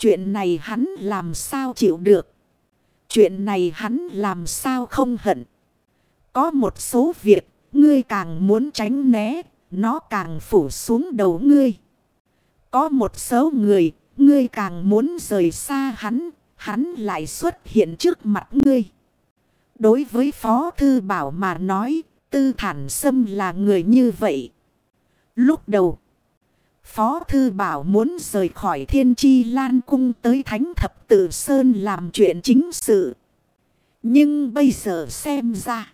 Chuyện này hắn làm sao chịu được. Chuyện này hắn làm sao không hận. Có một số việc, ngươi càng muốn tránh né, nó càng phủ xuống đầu ngươi. Có một số người, ngươi càng muốn rời xa hắn, hắn lại xuất hiện trước mặt ngươi. Đối với Phó Thư Bảo mà nói, Tư Thản Sâm là người như vậy. Lúc đầu, Phó Thư Bảo muốn rời khỏi Thiên Chi Lan Cung tới Thánh Thập Tử Sơn làm chuyện chính sự. Nhưng bây giờ xem ra,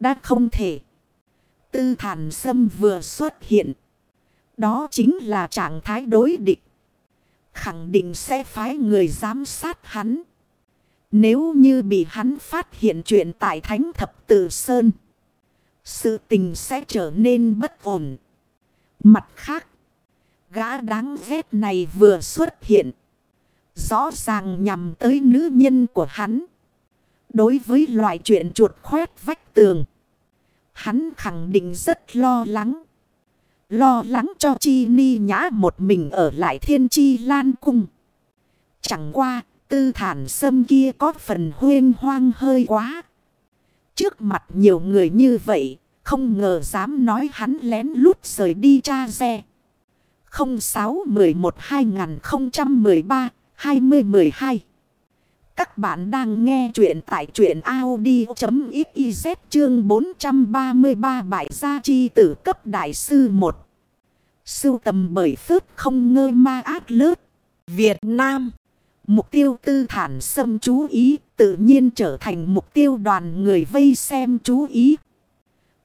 đã không thể. Tư Thản Sâm vừa xuất hiện. Đó chính là trạng thái đối địch. Khẳng định sẽ phái người giám sát hắn. Nếu như bị hắn phát hiện chuyện tại Thánh Thập Tử Sơn. Sự tình sẽ trở nên bất ổn. Mặt khác. Gã đáng ghét này vừa xuất hiện. Rõ ràng nhằm tới nữ nhân của hắn. Đối với loại chuyện chuột khoét vách tường. Hắn khẳng định rất lo lắng. Lo lắng cho Chi Ni Nhã một mình ở lại thiên chi lan cung. Chẳng qua, tư thản sâm kia có phần huyên hoang hơi quá. Trước mặt nhiều người như vậy, không ngờ dám nói hắn lén lút rời đi cha xe. 06 11 2013 2012 Các bạn đang nghe chuyện tại chuyện Audi.xyz chương 433 bại gia chi tử cấp đại sư 1. Sưu tầm bởi phước không ngơ ma ác lớp. Việt Nam. Mục tiêu tư thản xâm chú ý, tự nhiên trở thành mục tiêu đoàn người vây xem chú ý.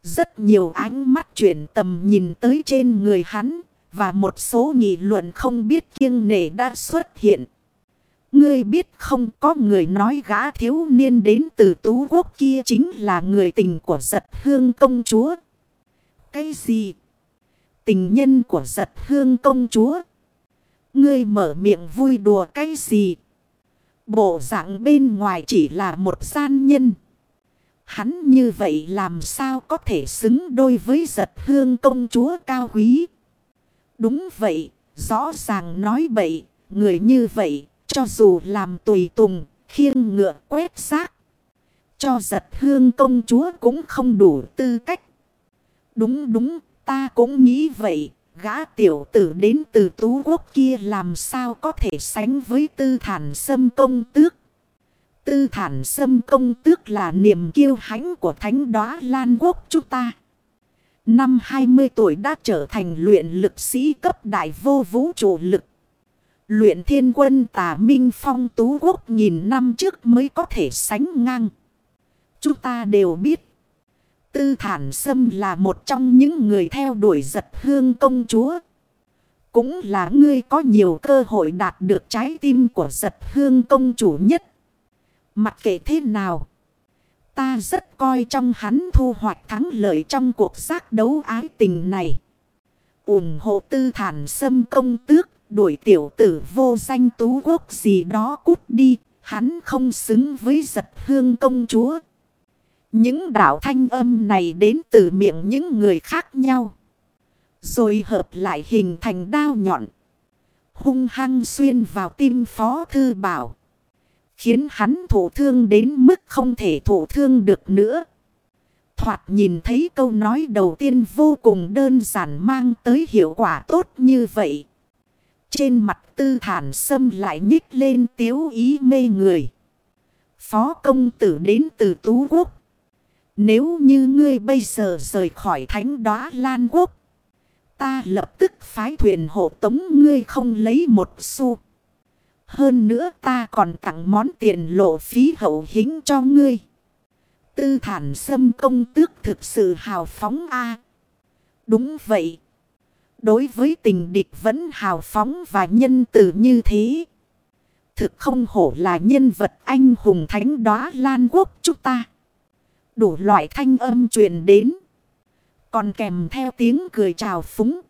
Rất nhiều ánh mắt chuyển tầm nhìn tới trên người hắn và một số nghị luận không biết kiêng nể đã xuất hiện. Ngươi biết không, có người nói gã thiếu niên đến từ tú quốc kia chính là người tình của giật hương công chúa. Cái gì? Tình nhân của giật hương công chúa? Ngươi mở miệng vui đùa cái gì? Bộ dạng bên ngoài chỉ là một gian nhân. Hắn như vậy làm sao có thể xứng đôi với giật hương công chúa cao quý? Đúng vậy, rõ ràng nói bậy, người như vậy, cho dù làm tùy tùng, khiêng ngựa quét xác. Cho giật hương công chúa cũng không đủ tư cách. Đúng đúng, ta cũng nghĩ vậy, gã tiểu tử đến từ tú quốc kia làm sao có thể sánh với tư thản sâm công tước. Tư thản sâm công tước là niềm kiêu hãnh của thánh đoá lan quốc chúng ta. Năm 20 tuổi đã trở thành luyện lực sĩ cấp đại vô vũ trụ lực. Luyện thiên quân tà minh phong tú quốc nghìn năm trước mới có thể sánh ngang. Chúng ta đều biết. Tư thản sâm là một trong những người theo đuổi giật hương công chúa. Cũng là người có nhiều cơ hội đạt được trái tim của giật hương công chủ nhất. Mặc kệ thế nào. Ta rất coi trong hắn thu hoạch thắng lợi trong cuộc giác đấu ái tình này. ủng hộ tư thản sâm công tước, đuổi tiểu tử vô danh tú quốc gì đó cút đi, hắn không xứng với giật hương công chúa. Những đạo thanh âm này đến từ miệng những người khác nhau. Rồi hợp lại hình thành đao nhọn. Hung hăng xuyên vào tim phó thư bảo. Khiến hắn thổ thương đến mức không thể thổ thương được nữa. Thoạt nhìn thấy câu nói đầu tiên vô cùng đơn giản mang tới hiệu quả tốt như vậy. Trên mặt tư thản sâm lại nhích lên tiếu ý mê người. Phó công tử đến từ Tú Quốc. Nếu như ngươi bây giờ rời khỏi thánh đóa Lan Quốc. Ta lập tức phái thuyền hộ tống ngươi không lấy một xu. Hơn nữa ta còn tặng món tiền lộ phí hậu hính cho ngươi. Tư thản xâm công tước thực sự hào phóng a Đúng vậy. Đối với tình địch vẫn hào phóng và nhân từ như thế. Thực không hổ là nhân vật anh hùng thánh đóa lan quốc chúng ta. Đủ loại thanh âm truyền đến. Còn kèm theo tiếng cười chào phúng.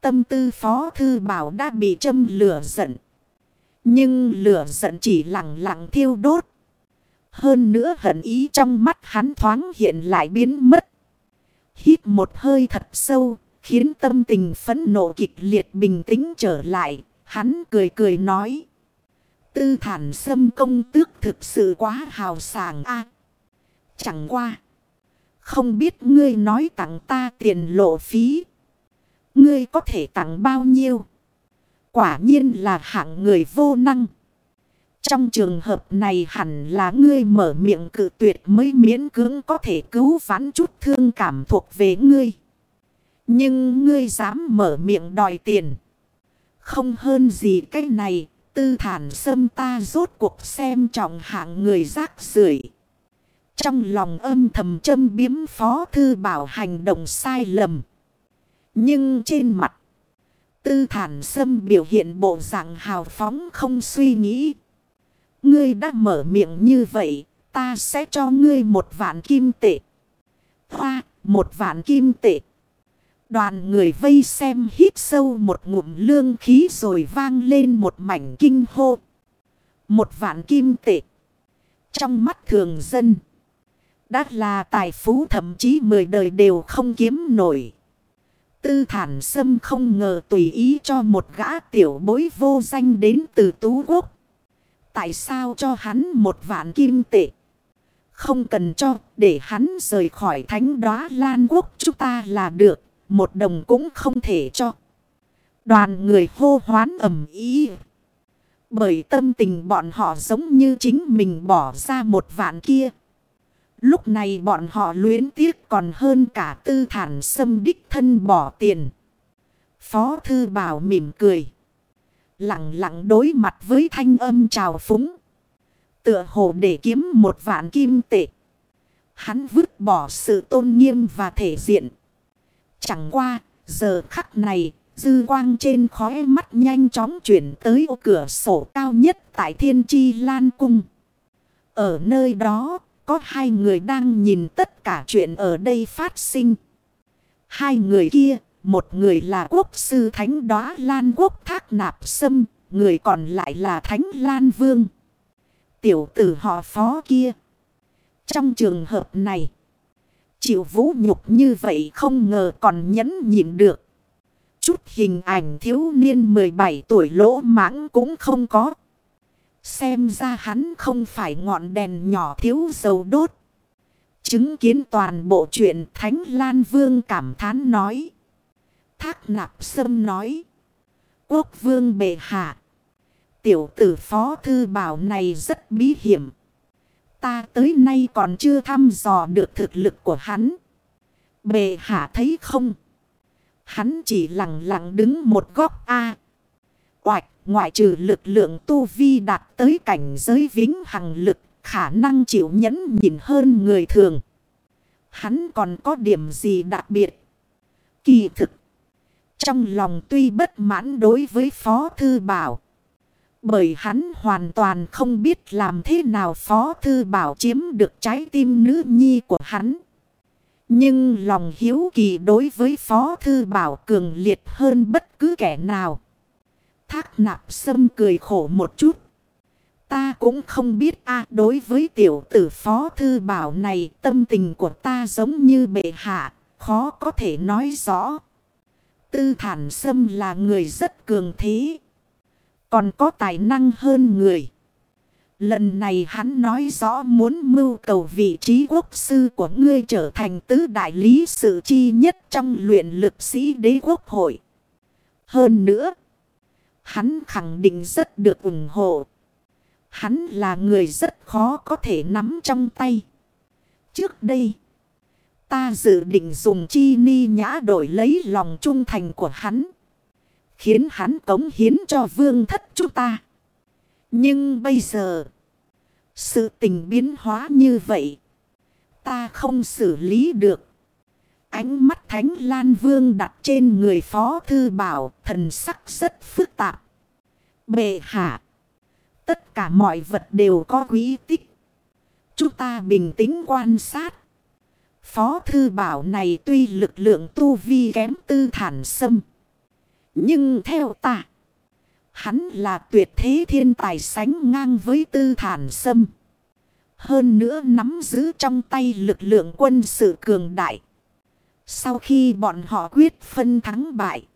Tâm tư phó thư bảo đã bị châm lửa giận. Nhưng lửa giận chỉ lặng lặng thiêu đốt. Hơn nữa hận ý trong mắt hắn thoáng hiện lại biến mất. Hít một hơi thật sâu, khiến tâm tình phẫn nộ kịch liệt bình tĩnh trở lại, hắn cười cười nói. Tư thản xâm công tước thực sự quá hào sảng a Chẳng qua. Không biết ngươi nói tặng ta tiền lộ phí. Ngươi có thể tặng bao nhiêu? Quả nhiên là hạng người vô năng. Trong trường hợp này hẳn là ngươi mở miệng cự tuyệt mới miễn cưỡng có thể cứu vãn chút thương cảm thuộc về ngươi. Nhưng ngươi dám mở miệng đòi tiền. Không hơn gì cái này, tư thản sâm ta rốt cuộc xem trọng hạng người rác rưởi Trong lòng âm thầm châm biếm phó thư bảo hành động sai lầm. Nhưng trên mặt, tư thản xâm biểu hiện bộ dạng hào phóng không suy nghĩ. Ngươi đã mở miệng như vậy, ta sẽ cho ngươi một vạn kim tệ. Hoa, một vạn kim tệ. Đoàn người vây xem hít sâu một ngụm lương khí rồi vang lên một mảnh kinh hô. Một vạn kim tệ. Trong mắt thường dân. Đã là tài phú thậm chí mười đời đều không kiếm nổi. Tư thản sâm không ngờ tùy ý cho một gã tiểu bối vô danh đến từ Tú Quốc. Tại sao cho hắn một vạn kim tệ? Không cần cho, để hắn rời khỏi thánh đoá lan quốc chúng ta là được. Một đồng cũng không thể cho. Đoàn người hô hoán ẩm ý. Bởi tâm tình bọn họ giống như chính mình bỏ ra một vạn kia. Lúc này bọn họ luyến tiếc còn hơn cả tư thản xâm đích thân bỏ tiền. Phó thư bảo mỉm cười. Lặng lặng đối mặt với thanh âm trào phúng. Tựa hồ để kiếm một vạn kim tệ. Hắn vứt bỏ sự tôn nghiêm và thể diện. Chẳng qua, giờ khắc này, dư quang trên khóe mắt nhanh chóng chuyển tới ô cửa sổ cao nhất tại thiên chi lan cung. Ở nơi đó, có hai người đang nhìn tất cả chuyện ở đây phát sinh. Hai người kia, một người là quốc sư thánh đoá lan quốc thác nạp sâm, người còn lại là thánh lan vương. Tiểu tử họ phó kia. Trong trường hợp này, chịu vũ nhục như vậy không ngờ còn nhẫn nhịn được. Chút hình ảnh thiếu niên 17 tuổi lỗ mãng cũng không có. Xem ra hắn không phải ngọn đèn nhỏ thiếu dầu đốt. Chứng kiến toàn bộ chuyện, Thánh Lan Vương cảm thán nói. Thác nạp sâm nói. Quốc vương bệ hạ. Tiểu tử phó thư bảo này rất bí hiểm. Ta tới nay còn chưa thăm dò được thực lực của hắn. Bệ hạ thấy không? Hắn chỉ lặng lặng đứng một góc A ngoại trừ lực lượng tu vi đạt tới cảnh giới vĩnh hằng lực, khả năng chịu nhẫn nhìn hơn người thường. Hắn còn có điểm gì đặc biệt? Kỳ thực. Trong lòng tuy bất mãn đối với Phó Thư Bảo. Bởi hắn hoàn toàn không biết làm thế nào Phó Thư Bảo chiếm được trái tim nữ nhi của hắn. Nhưng lòng hiếu kỳ đối với Phó Thư Bảo cường liệt hơn bất cứ kẻ nào. Thác nạp sâm cười khổ một chút. Ta cũng không biết a đối với tiểu tử Phó Thư Bảo này tâm tình của ta giống như bệ hạ, khó có thể nói rõ. Tư thản sâm là người rất cường thế. Còn có tài năng hơn người. Lần này hắn nói rõ muốn mưu cầu vị trí quốc sư của ngươi trở thành tứ đại lý sự chi nhất trong luyện lực sĩ đế quốc hội. Hơn nữa, hắn khẳng định rất được ủng hộ. Hắn là người rất khó có thể nắm trong tay. Trước đây, ta dự định dùng chi ni nhã đổi lấy lòng trung thành của hắn. Khiến hắn cống hiến cho vương thất chúng ta. Nhưng bây giờ. Sự tình biến hóa như vậy. Ta không xử lý được. Ánh mắt Thánh Lan Vương đặt trên người Phó Thư Bảo thần sắc rất phức tạp. Bệ hạ. Tất cả mọi vật đều có quý tích. Chúng ta bình tĩnh quan sát. Phó Thư Bảo này tuy lực lượng tu vi kém tư thản sâm. Nhưng theo ta, hắn là tuyệt thế thiên tài sánh ngang với tư thản sâm. Hơn nữa nắm giữ trong tay lực lượng quân sự cường đại. Sau khi bọn họ quyết phân thắng bại,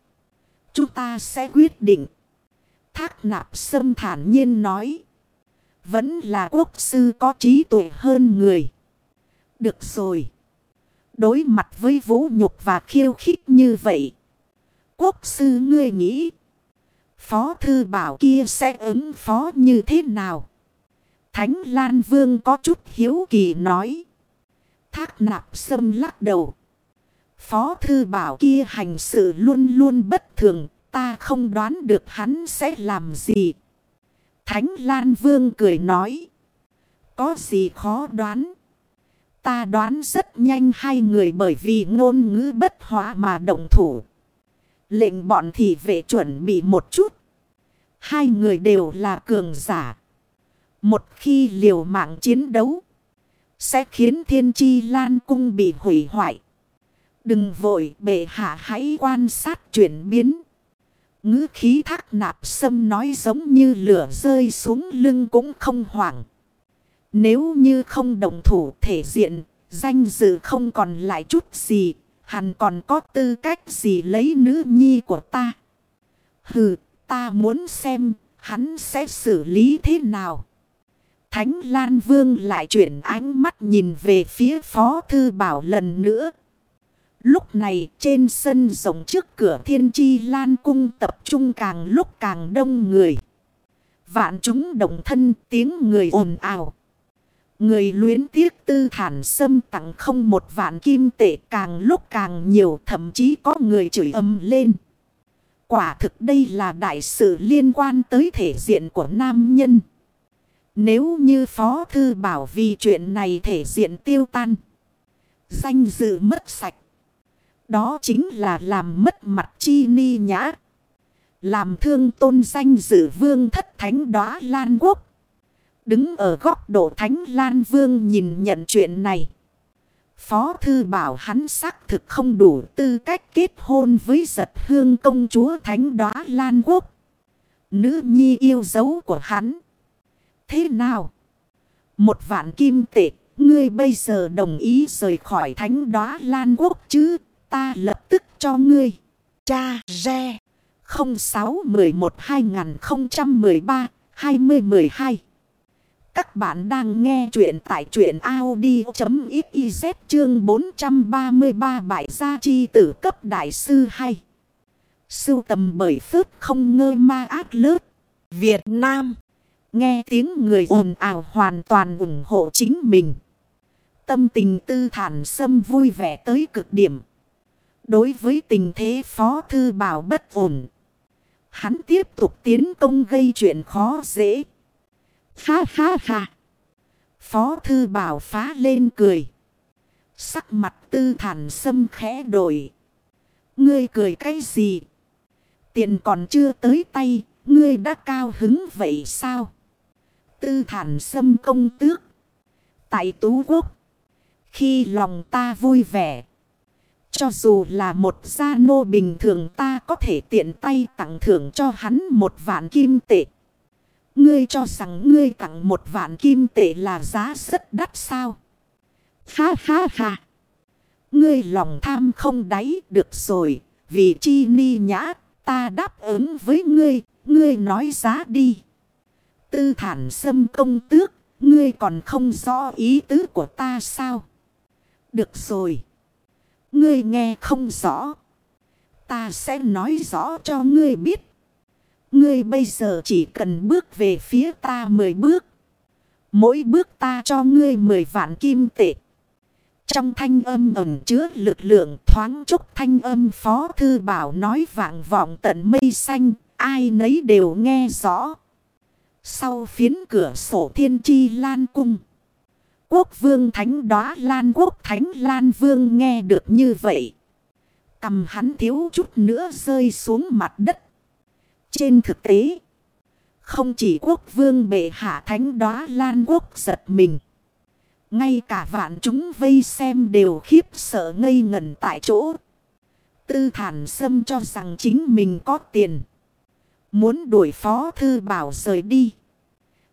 chúng ta sẽ quyết định. Thác nạp sâm thản nhiên nói. Vẫn là quốc sư có trí tuệ hơn người. Được rồi. Đối mặt với vũ nhục và khiêu khích như vậy. Quốc sư ngươi nghĩ. Phó thư bảo kia sẽ ứng phó như thế nào? Thánh Lan Vương có chút hiếu kỳ nói. Thác nạp sâm lắc đầu. Phó thư bảo kia hành sự luôn luôn bất thường. Ta không đoán được hắn sẽ làm gì. Thánh Lan Vương cười nói. Có gì khó đoán. Ta đoán rất nhanh hai người bởi vì ngôn ngữ bất hóa mà động thủ. Lệnh bọn thị vệ chuẩn bị một chút. Hai người đều là cường giả. Một khi liều mạng chiến đấu. Sẽ khiến thiên chi lan cung bị hủy hoại. Đừng vội bệ hạ hãy quan sát chuyển biến. Ngữ khí thác nạp sâm nói giống như lửa rơi xuống lưng cũng không hoảng. Nếu như không đồng thủ thể diện, danh dự không còn lại chút gì, hắn còn có tư cách gì lấy nữ nhi của ta. Hừ, ta muốn xem, hắn sẽ xử lý thế nào. Thánh Lan Vương lại chuyển ánh mắt nhìn về phía Phó Thư Bảo lần nữa. Lúc này trên sân rộng trước cửa thiên chi lan cung tập trung càng lúc càng đông người. Vạn chúng đồng thân, tiếng người ồn ào. Người luyến tiếc tư thản xâm tặng không một vạn kim tệ, càng lúc càng nhiều, thậm chí có người chửi âm lên. Quả thực đây là đại sự liên quan tới thể diện của nam nhân. Nếu như Phó Thư Bảo vì chuyện này thể diện tiêu tan. Danh dự mất sạch. Đó chính là làm mất mặt chi ni nhã. Làm thương tôn danh dự vương thất thánh đóa lan quốc. Đứng ở góc độ thánh lan vương nhìn nhận chuyện này. Phó thư bảo hắn xác thực không đủ tư cách kết hôn với giật hương công chúa thánh đóa lan quốc. Nữ nhi yêu dấu của hắn. Thế nào? Một vạn kim tệ, ngươi bây giờ đồng ý rời khỏi thánh đóa lan quốc chứ? Ta lập tức cho ngươi. Cha Re 0611 2013 2012 Các bạn đang nghe chuyện tại chuyện Audi.xyz chương 433 bại gia chi tử cấp đại sư hay. Sưu tầm bởi phước không ngơ ma ác lớp. Việt Nam. Nghe tiếng người ồn ào hoàn toàn ủng hộ chính mình. Tâm tình tư thản sâm vui vẻ tới cực điểm. Đối với tình thế Phó Thư Bảo bất ổn. Hắn tiếp tục tiến công gây chuyện khó dễ. Ha ha ha. Phó Thư Bảo phá lên cười. Sắc mặt tư thản sâm khẽ đổi. Ngươi cười cái gì? Tiền còn chưa tới tay. Ngươi đã cao hứng vậy sao? Tư thản sâm công tước. Tại Tú Quốc. Khi lòng ta vui vẻ. Cho dù là một gia nô bình thường ta có thể tiện tay tặng thưởng cho hắn một vạn kim tệ. Ngươi cho rằng ngươi tặng một vạn kim tệ là giá rất đắt sao? Ha ha ha! Ngươi lòng tham không đáy được rồi. Vì chi ni nhã, ta đáp ứng với ngươi. Ngươi nói giá đi. Tư thản xâm công tước. Ngươi còn không rõ ý tứ của ta sao? Được rồi. Ngươi nghe không rõ. Ta sẽ nói rõ cho ngươi biết. Ngươi bây giờ chỉ cần bước về phía ta 10 bước. Mỗi bước ta cho ngươi 10 vạn kim tệ. Trong thanh âm ẩn chứa lực lượng thoáng chốc thanh âm phó thư bảo nói vạng vọng tận mây xanh. Ai nấy đều nghe rõ. Sau phiến cửa sổ thiên chi lan cung. Quốc vương thánh đóa lan quốc thánh lan vương nghe được như vậy. Cầm hắn thiếu chút nữa rơi xuống mặt đất. Trên thực tế. Không chỉ quốc vương bệ hạ thánh đóa lan quốc giật mình. Ngay cả vạn chúng vây xem đều khiếp sợ ngây ngẩn tại chỗ. Tư thản xâm cho rằng chính mình có tiền. Muốn đuổi phó thư bảo rời đi.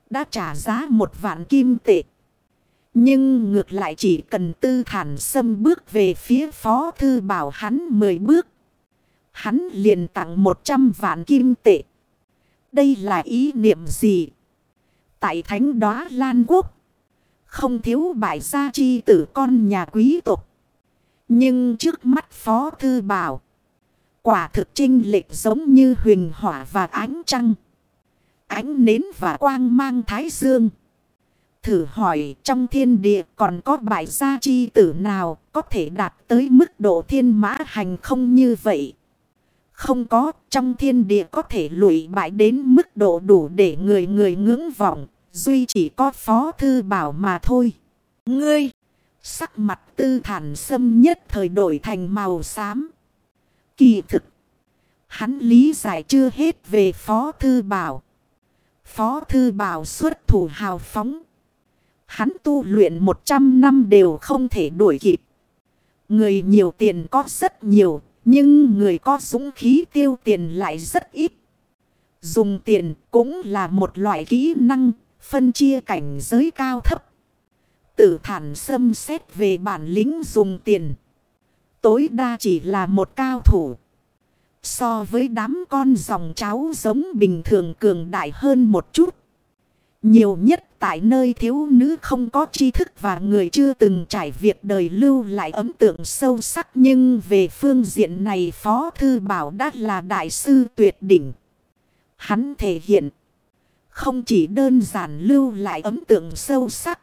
Đã trả giá một vạn kim tệ. Nhưng ngược lại chỉ cần tư thản xâm bước về phía phó thư bảo hắn 10 bước. Hắn liền tặng 100 vạn kim tệ. Đây là ý niệm gì? Tại thánh đóa Lan Quốc. Không thiếu bại gia chi tử con nhà quý tộc. Nhưng trước mắt Phó Thư Bảo. Quả thực trinh lệch giống như huyền hỏa và ánh trăng. Ánh nến và quang mang thái dương. Thử hỏi trong thiên địa còn có bại gia chi tử nào có thể đạt tới mức độ thiên mã hành không như vậy. Không có trong thiên địa có thể lụy bại đến mức độ đủ để người người ngưỡng vọng. Duy chỉ có phó thư bảo mà thôi. Ngươi, sắc mặt tư thản sâm nhất thời đổi thành màu xám. Kỳ thực, hắn lý giải chưa hết về phó thư bảo. Phó thư bảo xuất thủ hào phóng. Hắn tu luyện 100 năm đều không thể đuổi kịp. Người nhiều tiền có rất nhiều, nhưng người có súng khí tiêu tiền lại rất ít. Dùng tiền cũng là một loại kỹ năng, phân chia cảnh giới cao thấp. Tử thản xâm xét về bản lĩnh dùng tiền. Tối đa chỉ là một cao thủ. So với đám con dòng cháu giống bình thường cường đại hơn một chút. Nhiều nhất tại nơi thiếu nữ không có tri thức và người chưa từng trải việc đời lưu lại ấn tượng sâu sắc. Nhưng về phương diện này Phó Thư Bảo đã là đại sư tuyệt đỉnh. Hắn thể hiện không chỉ đơn giản lưu lại ấn tượng sâu sắc.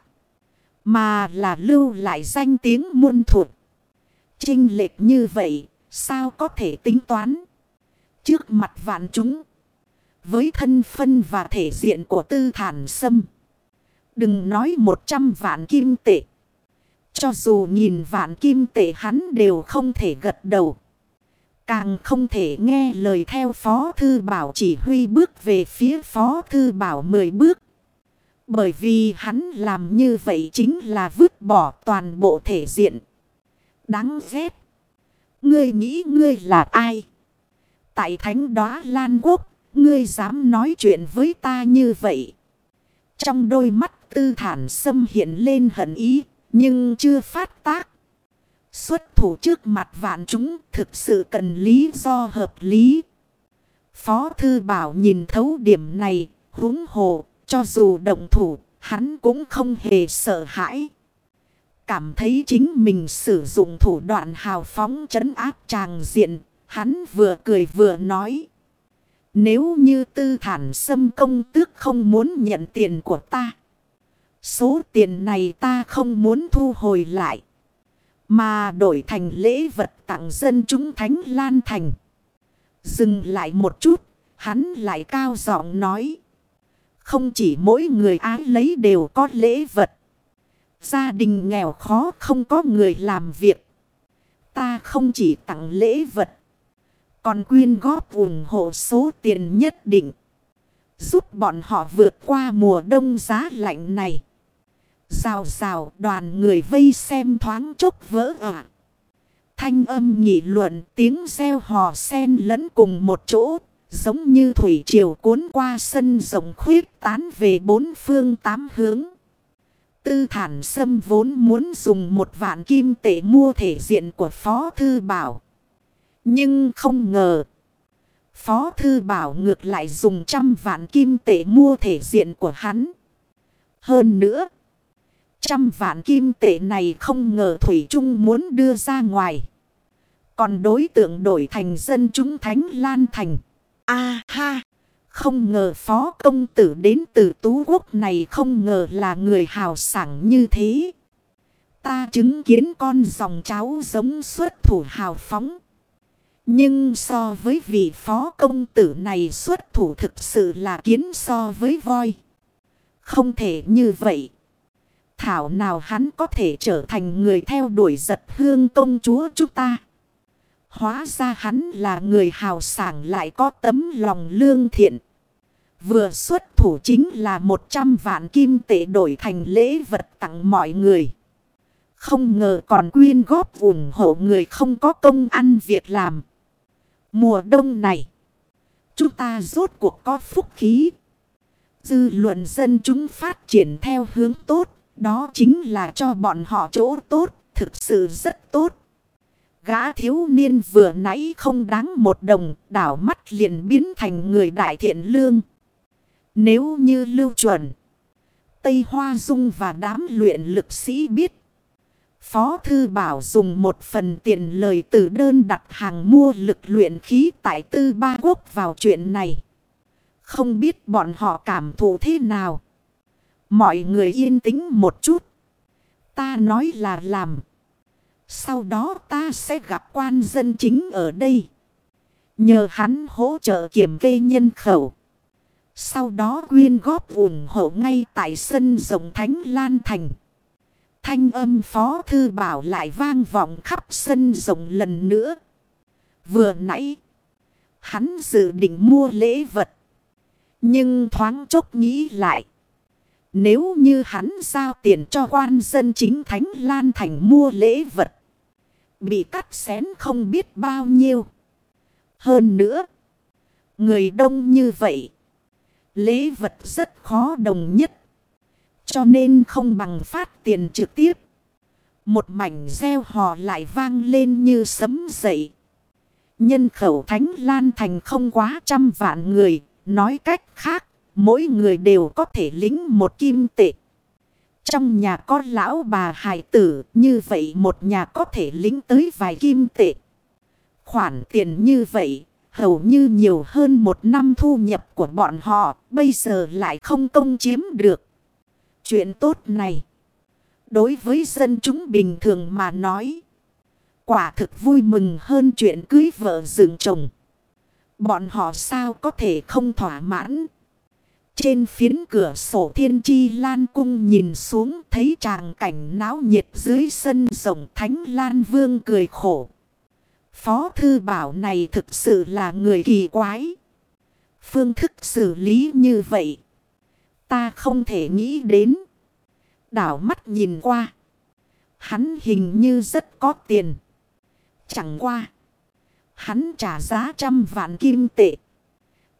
Mà là lưu lại danh tiếng muôn thuộc. Trinh lệch như vậy, sao có thể tính toán. Trước mặt vạn chúng. Với thân phân và thể diện của tư thản sâm. Đừng nói một trăm vạn kim tệ. Cho dù nhìn vạn kim tệ hắn đều không thể gật đầu. Càng không thể nghe lời theo Phó Thư Bảo chỉ huy bước về phía Phó Thư Bảo 10 bước. Bởi vì hắn làm như vậy chính là vứt bỏ toàn bộ thể diện. Đáng ghét. Ngươi nghĩ ngươi là ai? Tại thánh đóa Lan Quốc, ngươi dám nói chuyện với ta như vậy. Trong đôi mắt tư thản xâm hiện lên hận ý, nhưng chưa phát tác. Xuất thủ trước mặt vạn chúng thực sự cần lý do hợp lý. Phó Thư Bảo nhìn thấu điểm này, húng hồ, cho dù động thủ, hắn cũng không hề sợ hãi. Cảm thấy chính mình sử dụng thủ đoạn hào phóng trấn áp tràng diện, hắn vừa cười vừa nói. Nếu như tư thản xâm công tước không muốn nhận tiền của ta. Số tiền này ta không muốn thu hồi lại. Mà đổi thành lễ vật tặng dân chúng Thánh Lan Thành. Dừng lại một chút, hắn lại cao giọng nói. Không chỉ mỗi người ái lấy đều có lễ vật. Gia đình nghèo khó không có người làm việc. Ta không chỉ tặng lễ vật. Còn quyên góp ủng hộ số tiền nhất định. Giúp bọn họ vượt qua mùa đông giá lạnh này. Rào rào đoàn người vây xem thoáng chốc vỡ ả. Thanh âm nhị luận, tiếng reo hò sen lẫn cùng một chỗ. Giống như thủy triều cuốn qua sân rộng khuyết tán về bốn phương tám hướng. Tư thản sâm vốn muốn dùng một vạn kim tệ mua thể diện của Phó Thư Bảo. Nhưng không ngờ. Phó Thư Bảo ngược lại dùng trăm vạn kim tệ mua thể diện của hắn. Hơn nữa. Trăm vạn kim tệ này không ngờ Thủy Trung muốn đưa ra ngoài. Còn đối tượng đổi thành dân chúng Thánh Lan Thành. a ha! Không ngờ phó công tử đến từ tú quốc này không ngờ là người hào sảng như thế. Ta chứng kiến con dòng cháu giống xuất thủ hào phóng. Nhưng so với vị phó công tử này xuất thủ thực sự là kiến so với voi. Không thể như vậy. Thảo nào hắn có thể trở thành người theo đuổi giật hương công chúa chúng ta. Hóa ra hắn là người hào sảng lại có tấm lòng lương thiện. Vừa xuất thủ chính là 100 vạn kim tệ đổi thành lễ vật tặng mọi người. Không ngờ còn quyên góp ủng hộ người không có công ăn việc làm. Mùa đông này, chúng ta rốt cuộc có phúc khí. Dư luận dân chúng phát triển theo hướng tốt, đó chính là cho bọn họ chỗ tốt, thực sự rất tốt. Gã thiếu niên vừa nãy không đáng một đồng, đảo mắt liền biến thành người đại thiện lương. Nếu như lưu chuẩn. Tây Hoa Dung và đám luyện lực sĩ biết. Phó Thư Bảo dùng một phần tiền lời từ đơn đặt hàng mua lực luyện khí tại Tư Ba Quốc vào chuyện này. Không biết bọn họ cảm thụ thế nào. Mọi người yên tĩnh một chút. Ta nói là làm. Sau đó ta sẽ gặp quan dân chính ở đây. Nhờ hắn hỗ trợ kiểm kê nhân khẩu. Sau đó quyên góp ủng hộ ngay tại sân rộng Thánh Lan Thành. Thanh âm phó thư bảo lại vang vọng khắp sân rộng lần nữa. Vừa nãy, hắn dự định mua lễ vật. Nhưng thoáng chốc nghĩ lại. Nếu như hắn giao tiền cho quan dân chính Thánh Lan Thành mua lễ vật. Bị cắt xén không biết bao nhiêu. Hơn nữa. Người đông như vậy. Lễ vật rất khó đồng nhất. Cho nên không bằng phát tiền trực tiếp. Một mảnh gieo hò lại vang lên như sấm dậy. Nhân khẩu Thánh Lan Thành không quá trăm vạn người. Nói cách khác, mỗi người đều có thể lính một kim tệ. Trong nhà có lão bà hải tử, như vậy một nhà có thể lính tới vài kim tệ. Khoản tiền như vậy, hầu như nhiều hơn một năm thu nhập của bọn họ, bây giờ lại không công chiếm được. Chuyện tốt này, đối với dân chúng bình thường mà nói, quả thực vui mừng hơn chuyện cưới vợ dựng chồng. Bọn họ sao có thể không thỏa mãn. Trên phiến cửa sổ thiên chi lan cung nhìn xuống thấy tràng cảnh náo nhiệt dưới sân rồng thánh lan vương cười khổ. Phó thư bảo này thực sự là người kỳ quái. Phương thức xử lý như vậy. Ta không thể nghĩ đến. Đảo mắt nhìn qua. Hắn hình như rất có tiền. Chẳng qua. Hắn trả giá trăm vạn kim tệ.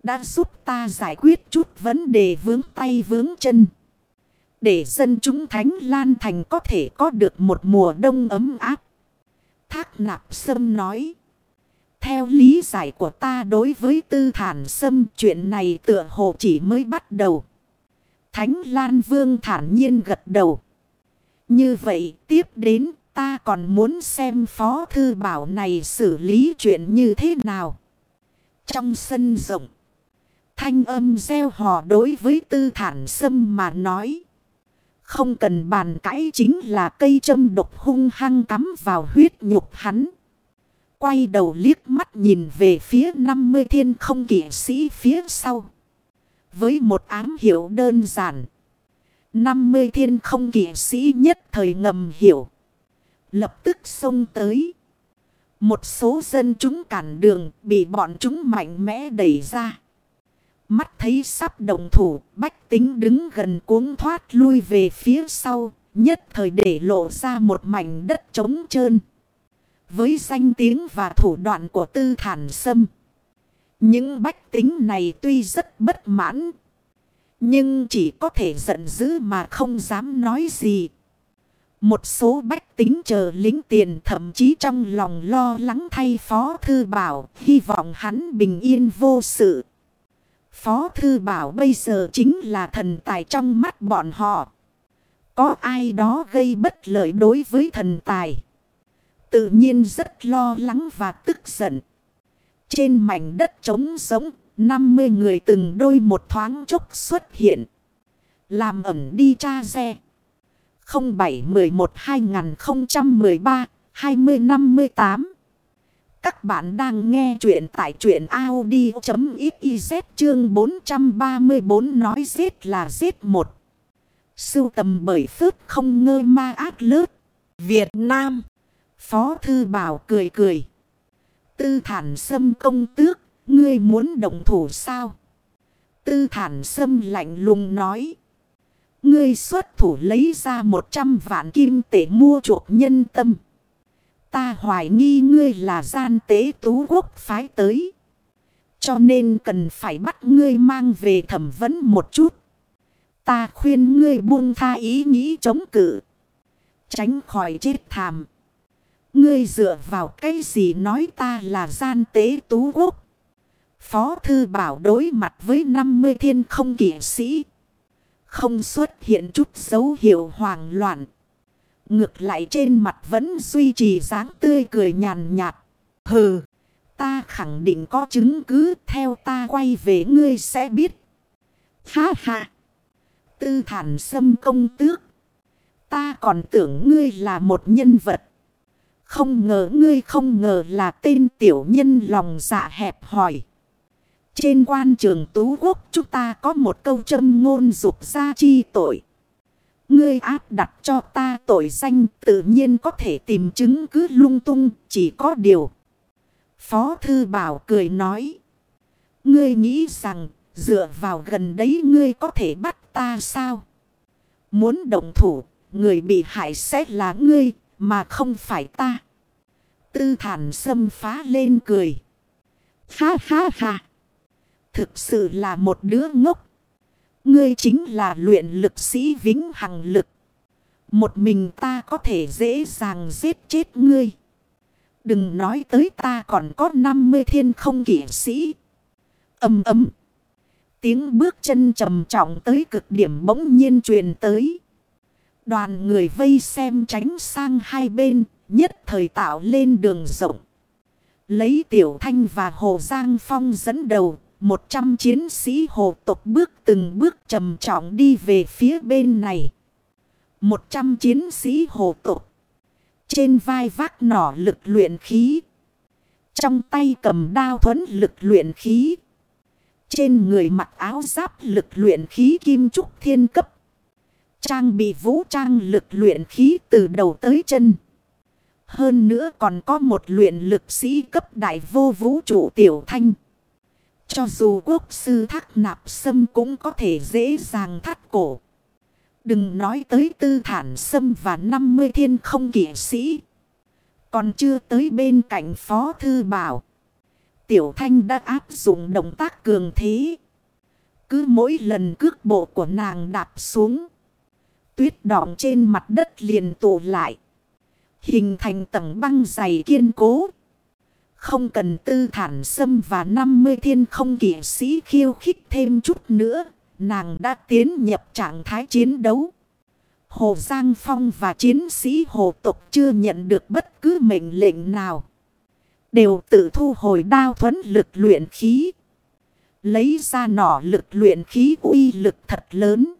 Đã giúp ta giải quyết chút vấn đề vướng tay vướng chân. Để dân chúng Thánh Lan Thành có thể có được một mùa đông ấm áp. Thác nạp sâm nói. Theo lý giải của ta đối với tư thản sâm, chuyện này tựa hồ chỉ mới bắt đầu. Thánh Lan Vương thản nhiên gật đầu. Như vậy, tiếp đến, ta còn muốn xem phó thư bảo này xử lý chuyện như thế nào. Trong sân rộng. Thanh âm gieo hò đối với tư thản sâm mà nói. Không cần bàn cãi chính là cây châm độc hung hăng cắm vào huyết nhục hắn. Quay đầu liếc mắt nhìn về phía 50 thiên không kỷ sĩ phía sau. Với một ám hiệu đơn giản. 50 thiên không kỷ sĩ nhất thời ngầm hiểu. Lập tức xông tới. Một số dân chúng cản đường bị bọn chúng mạnh mẽ đẩy ra. Mắt thấy sắp động thủ, bách tính đứng gần cuống thoát lui về phía sau, nhất thời để lộ ra một mảnh đất trống trơn. Với danh tiếng và thủ đoạn của tư thản sâm. Những bách tính này tuy rất bất mãn. Nhưng chỉ có thể giận dữ mà không dám nói gì. Một số bách tính chờ lính tiền thậm chí trong lòng lo lắng thay Phó Thư Bảo, hy vọng hắn bình yên vô sự. Phó Thư Bảo bây giờ chính là thần tài trong mắt bọn họ. Có ai đó gây bất lợi đối với thần tài. Tự nhiên rất lo lắng và tức giận. Trên mảnh đất trống sống, 50 người từng đôi một thoáng chốc xuất hiện. Làm ẩm đi cha xe. 0711-2013-2058 các bạn đang nghe chuyện tại chuyện Audi.xyz chương 434 nói giết là giết một. Sưu tầm bởi phước không ngơ ma ác lớp. Việt Nam. Phó Thư Bảo cười cười. Tư thản sâm công tước, ngươi muốn đồng thủ sao? Tư thản sâm lạnh lùng nói. Ngươi xuất thủ lấy ra 100 vạn kim tệ mua chuộc nhân tâm. Ta hoài nghi ngươi là gian tế tú quốc phái tới. Cho nên cần phải bắt ngươi mang về thẩm vấn một chút. Ta khuyên ngươi buông tha ý nghĩ chống cự. Tránh khỏi chết thảm. Ngươi dựa vào cái gì nói ta là gian tế tú quốc. Phó Thư Bảo đối mặt với 50 thiên không kỷ sĩ. Không xuất hiện chút dấu hiệu hoảng loạn. Ngược lại trên mặt vẫn duy trì dáng tươi cười nhàn nhạt. Hừ, ta khẳng định có chứng cứ theo ta quay về ngươi sẽ biết. Ha ha, tư thản xâm công tước. Ta còn tưởng ngươi là một nhân vật. Không ngờ ngươi không ngờ là tên tiểu nhân lòng dạ hẹp hỏi. Trên quan trường Tú Quốc chúng ta có một câu châm ngôn dục ra chi tội. Ngươi áp đặt cho ta tội danh tự nhiên có thể tìm chứng cứ lung tung chỉ có điều. Phó Thư Bảo cười nói. Ngươi nghĩ rằng dựa vào gần đấy ngươi có thể bắt ta sao? Muốn động thủ, người bị hại sẽ là ngươi mà không phải ta. Tư thản xâm phá lên cười. Ha ha ha. Thực sự là một đứa ngốc. Ngươi chính là luyện lực sĩ vĩnh hằng lực. Một mình ta có thể dễ dàng giết chết ngươi. Đừng nói tới ta còn có 50 thiên không kỷ sĩ. Âm ấm. Tiếng bước chân trầm trọng tới cực điểm bỗng nhiên truyền tới. Đoàn người vây xem tránh sang hai bên, nhất thời tạo lên đường rộng. Lấy Tiểu Thanh và Hồ Giang Phong dẫn đầu, một trăm chiến sĩ hồ tộc bước từng bước trầm trọng đi về phía bên này. Một trăm chiến sĩ hồ tộc. Trên vai vác nỏ lực luyện khí. Trong tay cầm đao thuẫn lực luyện khí. Trên người mặc áo giáp lực luyện khí kim trúc thiên cấp. Trang bị vũ trang lực luyện khí từ đầu tới chân. Hơn nữa còn có một luyện lực sĩ cấp đại vô vũ trụ tiểu thanh. Cho dù quốc sư thác nạp sâm cũng có thể dễ dàng thắt cổ. Đừng nói tới tư thản sâm và 50 thiên không kỷ sĩ. Còn chưa tới bên cạnh phó thư bảo. Tiểu thanh đã áp dụng động tác cường thế. Cứ mỗi lần cước bộ của nàng đạp xuống. Tuyết đọng trên mặt đất liền tụ lại. Hình thành tầng băng dày kiên cố. Không cần tư thản sâm và 50 thiên không kỷ sĩ khiêu khích thêm chút nữa. Nàng đã tiến nhập trạng thái chiến đấu. Hồ Giang Phong và chiến sĩ hồ tộc chưa nhận được bất cứ mệnh lệnh nào. Đều tự thu hồi đao thuẫn lực luyện khí. Lấy ra nỏ lực luyện khí uy lực thật lớn.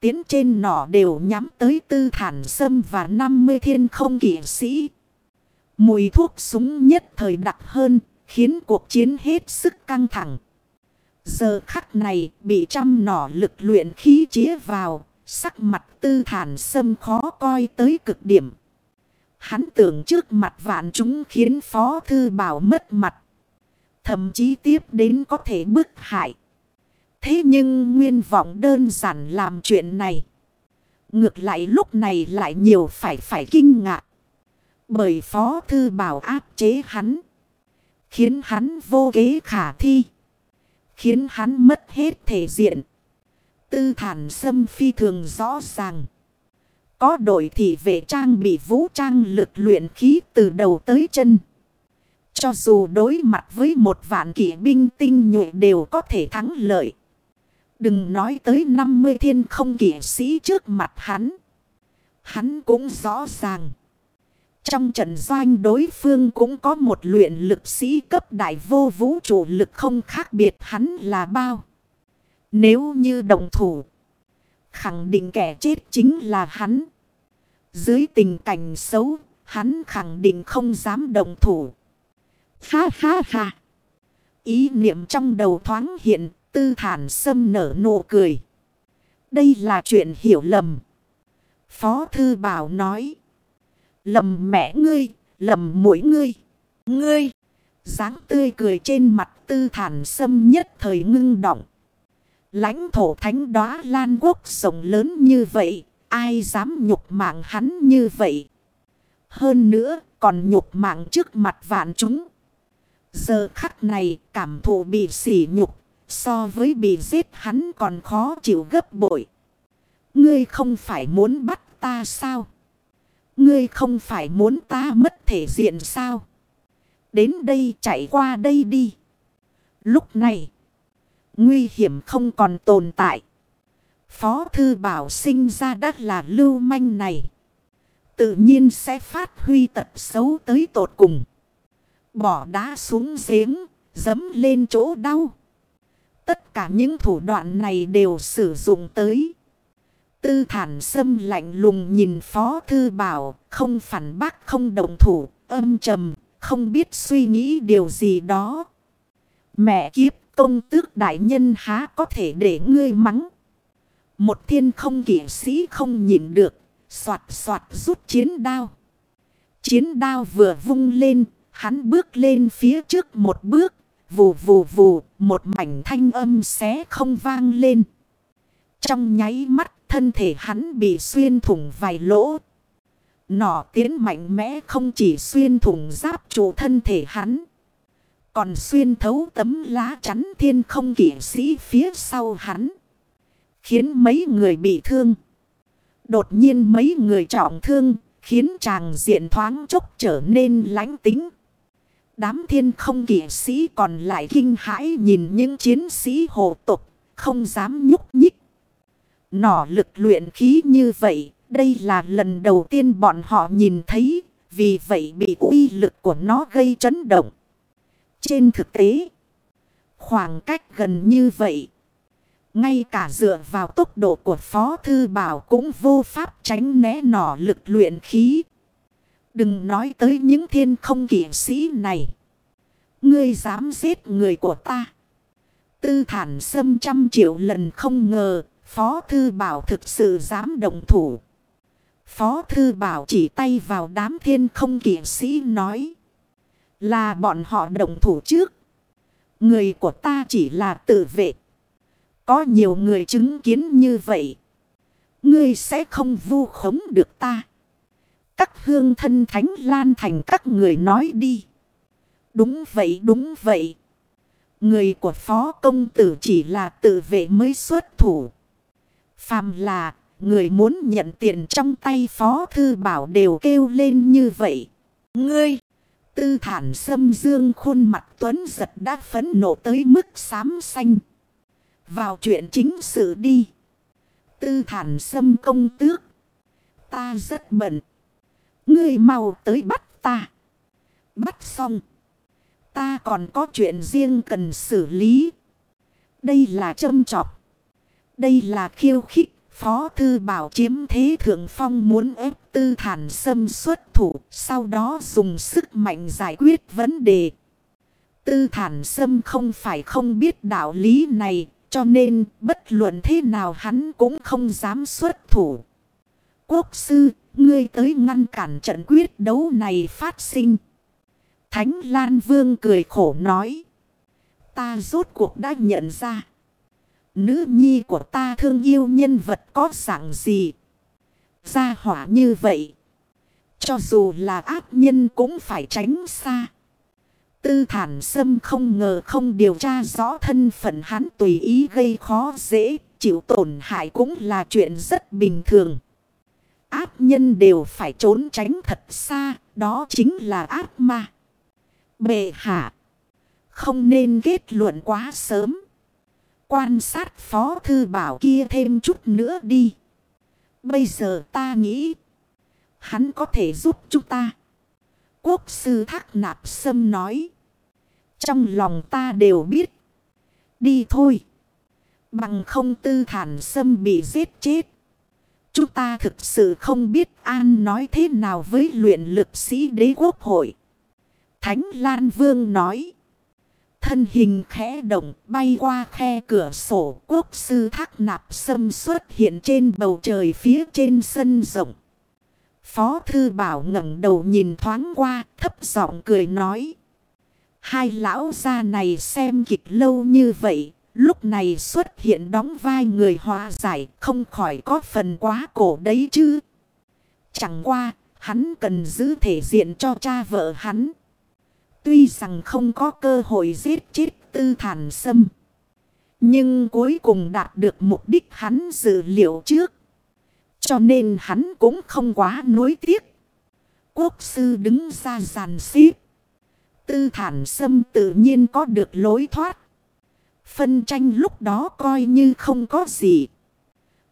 Tiến trên nỏ đều nhắm tới tư thản sâm và 50 thiên không kỷ sĩ. Mùi thuốc súng nhất thời đặc hơn, khiến cuộc chiến hết sức căng thẳng. Giờ khắc này bị trăm nỏ lực luyện khí chĩa vào, sắc mặt tư thản sâm khó coi tới cực điểm. Hắn tưởng trước mặt vạn chúng khiến Phó Thư Bảo mất mặt. Thậm chí tiếp đến có thể bức hại. Thế nhưng nguyên vọng đơn giản làm chuyện này. Ngược lại lúc này lại nhiều phải phải kinh ngạc. Bởi Phó Thư Bảo áp chế hắn. Khiến hắn vô kế khả thi. Khiến hắn mất hết thể diện. Tư thản xâm phi thường rõ ràng. Có đội thị vệ trang bị vũ trang lực luyện khí từ đầu tới chân. Cho dù đối mặt với một vạn kỵ binh tinh nhuệ đều có thể thắng lợi. Đừng nói tới 50 thiên không kỷ sĩ trước mặt hắn. Hắn cũng rõ ràng. Trong trận doanh đối phương cũng có một luyện lực sĩ cấp đại vô vũ trụ lực không khác biệt hắn là bao. Nếu như đồng thủ, khẳng định kẻ chết chính là hắn. Dưới tình cảnh xấu, hắn khẳng định không dám đồng thủ. Ha ha ha! Ý niệm trong đầu thoáng hiện, tư thản sâm nở nụ cười. Đây là chuyện hiểu lầm. Phó Thư Bảo nói. Lầm mẹ ngươi, lầm mỗi ngươi. Ngươi, dáng tươi cười trên mặt tư thản sâm nhất thời ngưng động. lãnh thổ thánh đóa lan quốc rộng lớn như vậy, ai dám nhục mạng hắn như vậy. Hơn nữa, còn nhục mạng trước mặt vạn chúng. Giờ khắc này, cảm thụ bị sỉ nhục, so với bị giết hắn còn khó chịu gấp bội. Ngươi không phải muốn bắt ta sao? Ngươi không phải muốn ta mất thể diện sao? Đến đây chạy qua đây đi. Lúc này, nguy hiểm không còn tồn tại. Phó thư bảo sinh ra đất là lưu manh này. Tự nhiên sẽ phát huy tật xấu tới tột cùng. Bỏ đá xuống giếng, dấm lên chỗ đau. Tất cả những thủ đoạn này đều sử dụng tới. Tư thản sâm lạnh lùng nhìn Phó Thư Bảo, không phản bác không đồng thủ, âm trầm, không biết suy nghĩ điều gì đó. Mẹ kiếp công tước đại nhân há có thể để ngươi mắng. Một thiên không kỷ sĩ không nhìn được, soạt soạt rút chiến đao. Chiến đao vừa vung lên, hắn bước lên phía trước một bước, vù vù vù, một mảnh thanh âm xé không vang lên. Trong nháy mắt, thân thể hắn bị xuyên thủng vài lỗ. Nỏ tiến mạnh mẽ không chỉ xuyên thủng giáp trụ thân thể hắn. Còn xuyên thấu tấm lá chắn thiên không kỷ sĩ phía sau hắn. Khiến mấy người bị thương. Đột nhiên mấy người trọng thương. Khiến chàng diện thoáng chốc trở nên lánh tính. Đám thiên không kỷ sĩ còn lại kinh hãi nhìn những chiến sĩ hồ tục. Không dám nhúc nhích. Nỏ lực luyện khí như vậy. Đây là lần đầu tiên bọn họ nhìn thấy. Vì vậy bị uy lực của nó gây chấn động. Trên thực tế, khoảng cách gần như vậy, ngay cả dựa vào tốc độ của Phó Thư Bảo cũng vô pháp tránh né nỏ lực luyện khí. Đừng nói tới những thiên không kỷ sĩ này. Ngươi dám giết người của ta. Tư thản xâm trăm triệu lần không ngờ, Phó Thư Bảo thực sự dám động thủ. Phó Thư Bảo chỉ tay vào đám thiên không kỷ sĩ nói. Là bọn họ động thủ trước. Người của ta chỉ là tự vệ. Có nhiều người chứng kiến như vậy. Ngươi sẽ không vu khống được ta. Các hương thân thánh lan thành các người nói đi. Đúng vậy đúng vậy. Người của phó công tử chỉ là tự vệ mới xuất thủ. Phàm là, người muốn nhận tiền trong tay phó thư bảo đều kêu lên như vậy. Ngươi! Tư thản sâm dương khuôn mặt tuấn giật đã phấn nộ tới mức xám xanh. Vào chuyện chính sự đi. Tư thản sâm công tước. Ta rất bận. Ngươi mau tới bắt ta. Bắt xong. Ta còn có chuyện riêng cần xử lý. Đây là châm trọc. Đây là khiêu khích. Phó Thư Bảo chiếm thế thượng phong muốn ép tư thản xâm xuất thủ, sau đó dùng sức mạnh giải quyết vấn đề. Tư thản xâm không phải không biết đạo lý này, cho nên bất luận thế nào hắn cũng không dám xuất thủ. Quốc sư, ngươi tới ngăn cản trận quyết đấu này phát sinh. Thánh Lan Vương cười khổ nói. Ta rốt cuộc đã nhận ra. Nữ nhi của ta thương yêu nhân vật có dạng gì? Gia hỏa như vậy. Cho dù là ác nhân cũng phải tránh xa. Tư thản sâm không ngờ không điều tra rõ thân phận hắn tùy ý gây khó dễ. Chịu tổn hại cũng là chuyện rất bình thường. Ác nhân đều phải trốn tránh thật xa. Đó chính là ác ma. Bệ hạ. Không nên kết luận quá sớm. Quan sát phó thư bảo kia thêm chút nữa đi. Bây giờ ta nghĩ. Hắn có thể giúp chúng ta. Quốc sư thác nạp sâm nói. Trong lòng ta đều biết. Đi thôi. Bằng không tư thản sâm bị giết chết. Chúng ta thực sự không biết an nói thế nào với luyện lực sĩ đế quốc hội. Thánh Lan Vương nói. Thân hình khẽ động, bay qua khe cửa sổ, quốc sư thác nạp sâm xuất hiện trên bầu trời phía trên sân rộng. Phó thư bảo ngẩng đầu nhìn thoáng qua, thấp giọng cười nói. Hai lão gia này xem kịch lâu như vậy. Lúc này xuất hiện đóng vai người hòa giải không khỏi có phần quá cổ đấy chứ. Chẳng qua, hắn cần giữ thể diện cho cha vợ hắn. Tuy rằng không có cơ hội giết chết tư thản sâm. Nhưng cuối cùng đạt được mục đích hắn dự liệu trước. Cho nên hắn cũng không quá nuối tiếc. Quốc sư đứng ra giàn xếp. Tư thản sâm tự nhiên có được lối thoát. Phân tranh lúc đó coi như không có gì.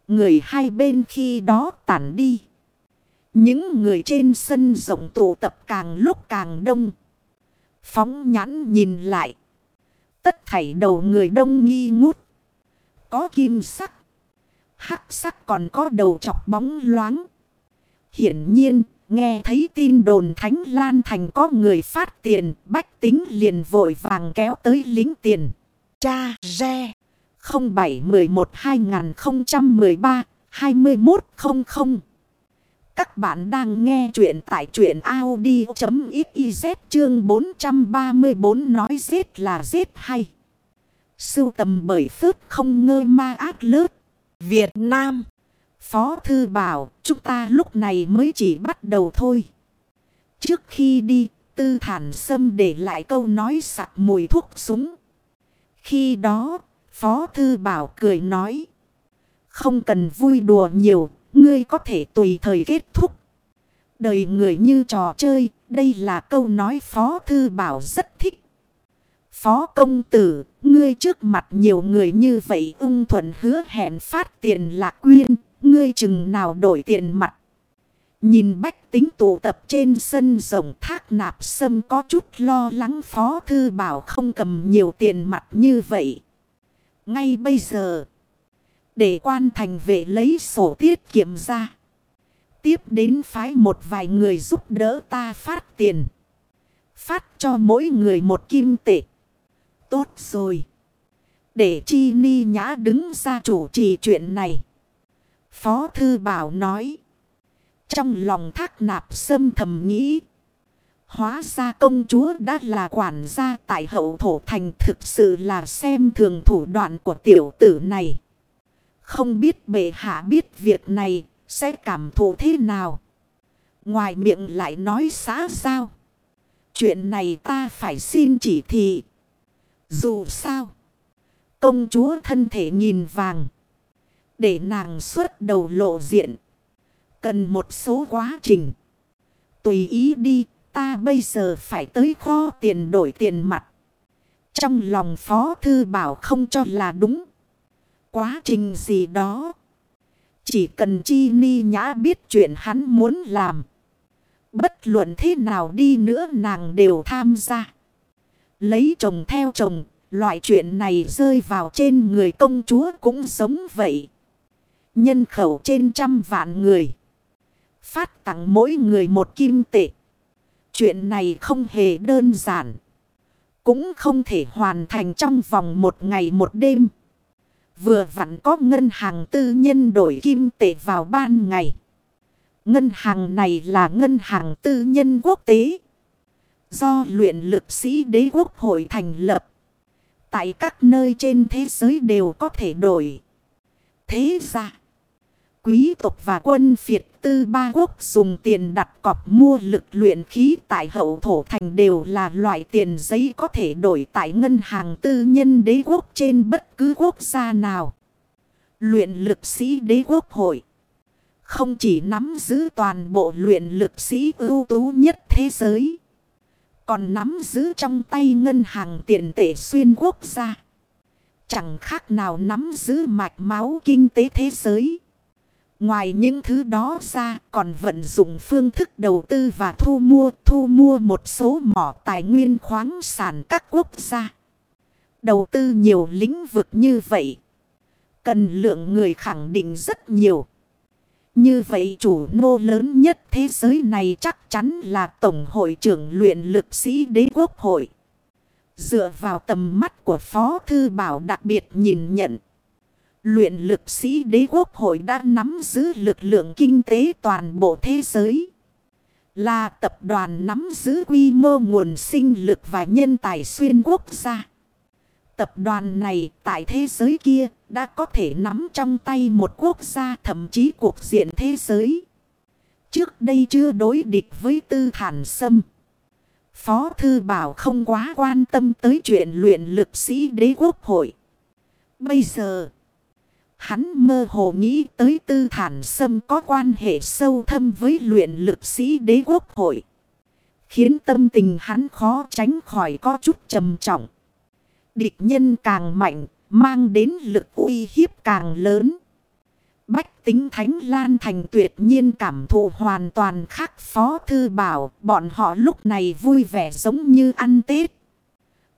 Người hai bên khi đó tản đi. Những người trên sân rộng tụ tập càng lúc càng đông. Phóng nhãn nhìn lại. Tất thảy đầu người đông nghi ngút. Có kim sắc. Hắc sắc còn có đầu chọc bóng loáng. Hiển nhiên, nghe thấy tin đồn Thánh Lan Thành có người phát tiền, bách tính liền vội vàng kéo tới lính tiền. Cha Re 0711 2013 2100 Các bạn đang nghe chuyện tại chuyện Audi.xyz chương 434 nói giết là giết hay. Sưu tầm bởi phước không ngơ ma ác lớp. Việt Nam. Phó Thư bảo chúng ta lúc này mới chỉ bắt đầu thôi. Trước khi đi, tư thản sâm để lại câu nói sặc mùi thuốc súng. Khi đó, Phó Thư Bảo cười nói. Không cần vui đùa nhiều, ngươi có thể tùy thời kết thúc. Đời người như trò chơi, đây là câu nói Phó Thư Bảo rất thích. Phó công tử, ngươi trước mặt nhiều người như vậy ung thuận hứa hẹn phát tiền lạc quyên, ngươi chừng nào đổi tiền mặt. Nhìn bách tính tụ tập trên sân rồng thác nạp sâm có chút lo lắng phó thư bảo không cầm nhiều tiền mặt như vậy. Ngay bây giờ, để quan thành vệ lấy sổ tiết kiệm ra. Tiếp đến phái một vài người giúp đỡ ta phát tiền. Phát cho mỗi người một kim tệ. Tốt rồi. Để chi ni nhã đứng ra chủ trì chuyện này. Phó thư bảo nói. Trong lòng thác nạp sâm thầm nghĩ. Hóa ra công chúa đã là quản gia tại hậu thổ thành thực sự là xem thường thủ đoạn của tiểu tử này. Không biết bệ hạ biết việc này sẽ cảm thụ thế nào. Ngoài miệng lại nói xã sao. Chuyện này ta phải xin chỉ thị. Dù sao. Công chúa thân thể nhìn vàng. Để nàng xuất đầu lộ diện. Cần một số quá trình. Tùy ý đi, ta bây giờ phải tới kho tiền đổi tiền mặt. Trong lòng Phó Thư Bảo không cho là đúng. Quá trình gì đó. Chỉ cần chi ni nhã biết chuyện hắn muốn làm. Bất luận thế nào đi nữa nàng đều tham gia. Lấy chồng theo chồng, loại chuyện này rơi vào trên người công chúa cũng sống vậy. Nhân khẩu trên trăm vạn người. Phát tặng mỗi người một kim tệ. Chuyện này không hề đơn giản. Cũng không thể hoàn thành trong vòng một ngày một đêm. Vừa vặn có ngân hàng tư nhân đổi kim tệ vào ban ngày. Ngân hàng này là ngân hàng tư nhân quốc tế. Do luyện lực sĩ đế quốc hội thành lập. Tại các nơi trên thế giới đều có thể đổi. Thế ra, quý tộc và quân phiệt tư ba quốc dùng tiền đặt cọc mua lực luyện khí tại hậu thổ thành đều là loại tiền giấy có thể đổi tại ngân hàng tư nhân đế quốc trên bất cứ quốc gia nào. Luyện lực sĩ đế quốc hội không chỉ nắm giữ toàn bộ luyện lực sĩ ưu tú nhất thế giới, còn nắm giữ trong tay ngân hàng tiền tệ xuyên quốc gia. Chẳng khác nào nắm giữ mạch máu kinh tế thế giới. Ngoài những thứ đó ra, còn vận dụng phương thức đầu tư và thu mua thu mua một số mỏ tài nguyên khoáng sản các quốc gia. Đầu tư nhiều lĩnh vực như vậy. Cần lượng người khẳng định rất nhiều. Như vậy chủ nô lớn nhất thế giới này chắc chắn là Tổng hội trưởng luyện lực sĩ đế quốc hội. Dựa vào tầm mắt của Phó Thư Bảo đặc biệt nhìn nhận. Luyện lực sĩ đế quốc hội đã nắm giữ lực lượng kinh tế toàn bộ thế giới. Là tập đoàn nắm giữ quy mô nguồn sinh lực và nhân tài xuyên quốc gia. Tập đoàn này tại thế giới kia đã có thể nắm trong tay một quốc gia, thậm chí cuộc diện thế giới. Trước đây chưa đối địch với tư thản sâm. Phó Thư Bảo không quá quan tâm tới chuyện luyện lực sĩ đế quốc hội. Bây giờ... Hắn mơ hồ nghĩ tới tư thản sâm có quan hệ sâu thâm với luyện lực sĩ đế quốc hội. Khiến tâm tình hắn khó tránh khỏi có chút trầm trọng. Địch nhân càng mạnh, mang đến lực uy hiếp càng lớn. Bách tính Thánh Lan Thành tuyệt nhiên cảm thụ hoàn toàn khác Phó Thư Bảo. Bọn họ lúc này vui vẻ giống như ăn Tết.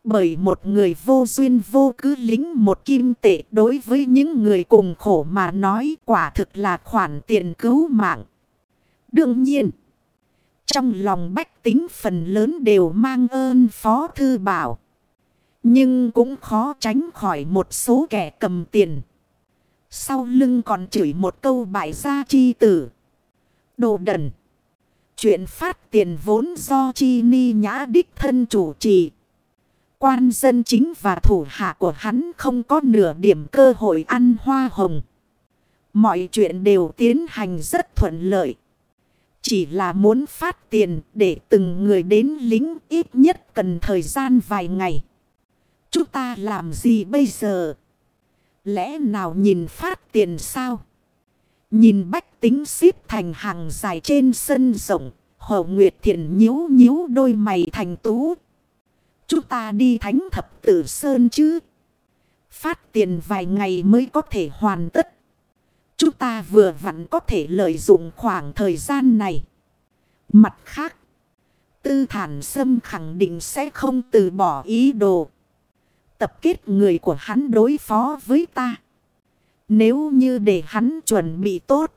Bởi một người vô duyên vô cứ lính một kim tệ đối với những người cùng khổ mà nói quả thực là khoản tiền cứu mạng. Đương nhiên, trong lòng bách tính phần lớn đều mang ơn Phó Thư Bảo. Nhưng cũng khó tránh khỏi một số kẻ cầm tiền. Sau lưng còn chửi một câu bại gia chi tử. Đồ đần. Chuyện phát tiền vốn do chi ni nhã đích thân chủ trì. Quan dân chính và thủ hạ của hắn không có nửa điểm cơ hội ăn hoa hồng. Mọi chuyện đều tiến hành rất thuận lợi. Chỉ là muốn phát tiền để từng người đến lính ít nhất cần thời gian vài ngày. Chúng ta làm gì bây giờ? Lẽ nào nhìn phát tiền sao? Nhìn bách tính xếp thành hàng dài trên sân rộng. Hồ Nguyệt Thiện nhíu nhíu đôi mày thành tú. Chúng ta đi thánh thập tử sơn chứ. Phát tiền vài ngày mới có thể hoàn tất. Chúng ta vừa vặn có thể lợi dụng khoảng thời gian này. Mặt khác. Tư thản sâm khẳng định sẽ không từ bỏ ý đồ tập kết người của hắn đối phó với ta. Nếu như để hắn chuẩn bị tốt,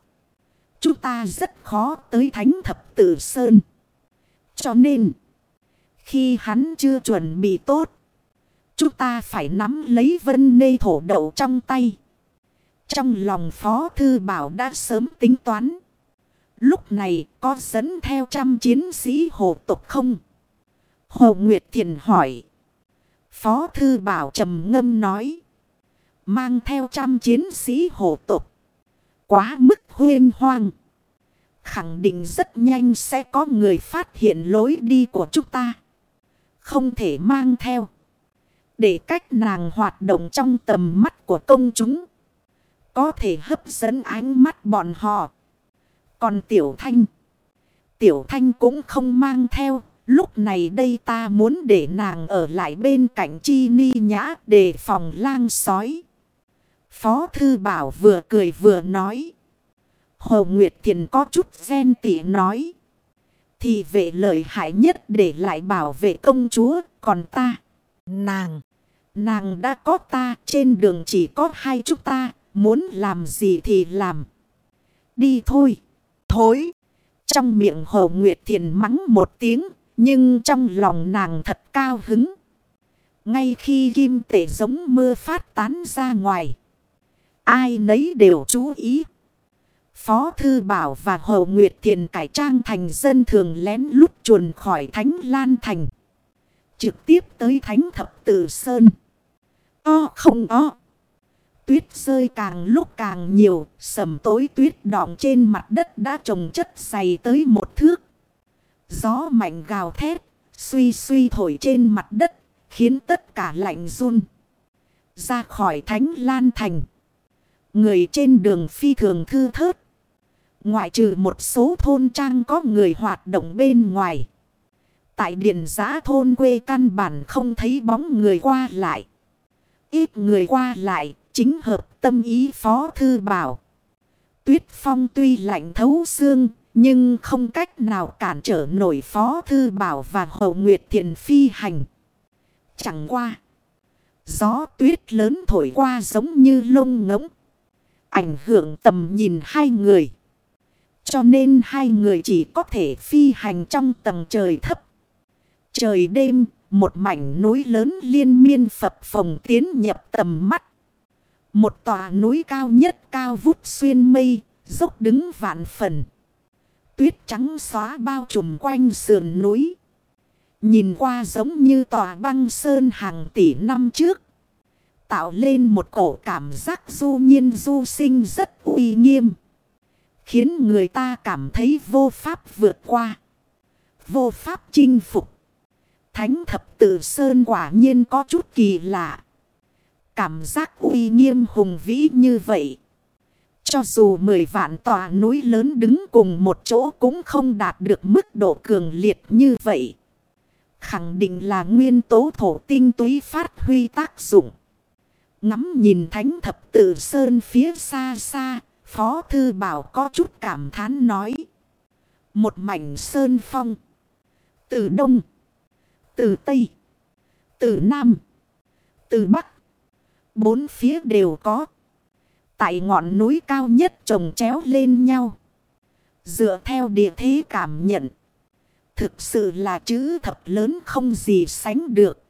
chúng ta rất khó tới thánh thập tử sơn. Cho nên, khi hắn chưa chuẩn bị tốt, chúng ta phải nắm lấy vân nê thổ đậu trong tay. Trong lòng Phó Thư Bảo đã sớm tính toán. Lúc này có dẫn theo trăm chiến sĩ hồ tục không? Hồ Nguyệt Thiền hỏi. Phó Thư Bảo trầm ngâm nói. Mang theo trăm chiến sĩ hộ tục. Quá mức huyên hoang. Khẳng định rất nhanh sẽ có người phát hiện lối đi của chúng ta. Không thể mang theo. Để cách nàng hoạt động trong tầm mắt của công chúng. Có thể hấp dẫn ánh mắt bọn họ. Còn Tiểu Thanh. Tiểu Thanh cũng không mang theo. Lúc này đây ta muốn để nàng ở lại bên cạnh chi ni nhã để phòng lang sói. Phó Thư Bảo vừa cười vừa nói. Hồ Nguyệt Thiền có chút ghen tỉ nói. Thì vệ lợi hại nhất để lại bảo vệ công chúa, còn ta, nàng. Nàng đã có ta, trên đường chỉ có hai chúng ta, muốn làm gì thì làm. Đi thôi, thối. Trong miệng Hồ Nguyệt Thiền mắng một tiếng, nhưng trong lòng nàng thật cao hứng. Ngay khi kim tể giống mưa phát tán ra ngoài. Ai nấy đều chú ý. Phó Thư Bảo và Hồ Nguyệt Thiền cải trang thành dân thường lén lút chuồn khỏi Thánh Lan Thành. Trực tiếp tới Thánh Thập Tử Sơn. O không o. Tuyết rơi càng lúc càng nhiều, sầm tối tuyết đọng trên mặt đất đã trồng chất dày tới một thước. Gió mạnh gào thét, suy suy thổi trên mặt đất, khiến tất cả lạnh run. Ra khỏi thánh lan thành. Người trên đường phi thường thư thớt. Ngoại trừ một số thôn trang có người hoạt động bên ngoài. Tại điện giã thôn quê căn bản không thấy bóng người qua lại. Ít người qua lại, chính hợp tâm ý phó thư bảo. Tuyết phong tuy lạnh thấu xương, nhưng không cách nào cản trở nổi Phó Thư Bảo và Hậu Nguyệt Thiện phi hành. Chẳng qua. Gió tuyết lớn thổi qua giống như lông ngỗng. Ảnh hưởng tầm nhìn hai người. Cho nên hai người chỉ có thể phi hành trong tầng trời thấp. Trời đêm, một mảnh núi lớn liên miên phập phồng tiến nhập tầm mắt. Một tòa núi cao nhất cao vút xuyên mây, dốc đứng vạn phần. Tuyết trắng xóa bao trùm quanh sườn núi. Nhìn qua giống như tòa băng sơn hàng tỷ năm trước. Tạo lên một cổ cảm giác du nhiên du sinh rất uy nghiêm. Khiến người ta cảm thấy vô pháp vượt qua. Vô pháp chinh phục. Thánh thập tử sơn quả nhiên có chút kỳ lạ. Cảm giác uy nghiêm hùng vĩ như vậy. Cho dù 10 vạn tòa núi lớn đứng cùng một chỗ cũng không đạt được mức độ cường liệt như vậy. Khẳng định là nguyên tố thổ tinh túy phát huy tác dụng. Ngắm nhìn thánh thập tử sơn phía xa xa, Phó Thư Bảo có chút cảm thán nói. Một mảnh sơn phong. Từ Đông. Từ Tây. Từ Nam. Từ Bắc. Bốn phía đều có. Tại ngọn núi cao nhất trồng chéo lên nhau. Dựa theo địa thế cảm nhận. Thực sự là chữ thập lớn không gì sánh được.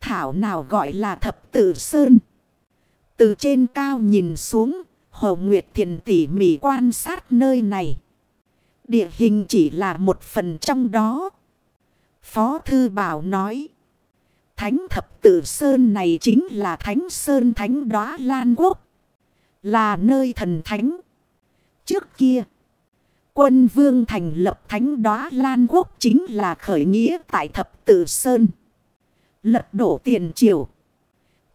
Thảo nào gọi là thập tử sơn. Từ trên cao nhìn xuống, Hồ Nguyệt Thiền tỉ mỉ quan sát nơi này. Địa hình chỉ là một phần trong đó. Phó Thư Bảo nói. Thánh thập tử sơn này chính là thánh sơn thánh đóa Lan Quốc. Là nơi thần thánh. Trước kia. Quân vương thành lập thánh đóa Lan Quốc chính là khởi nghĩa tại thập tử sơn. Lật đổ tiền triều.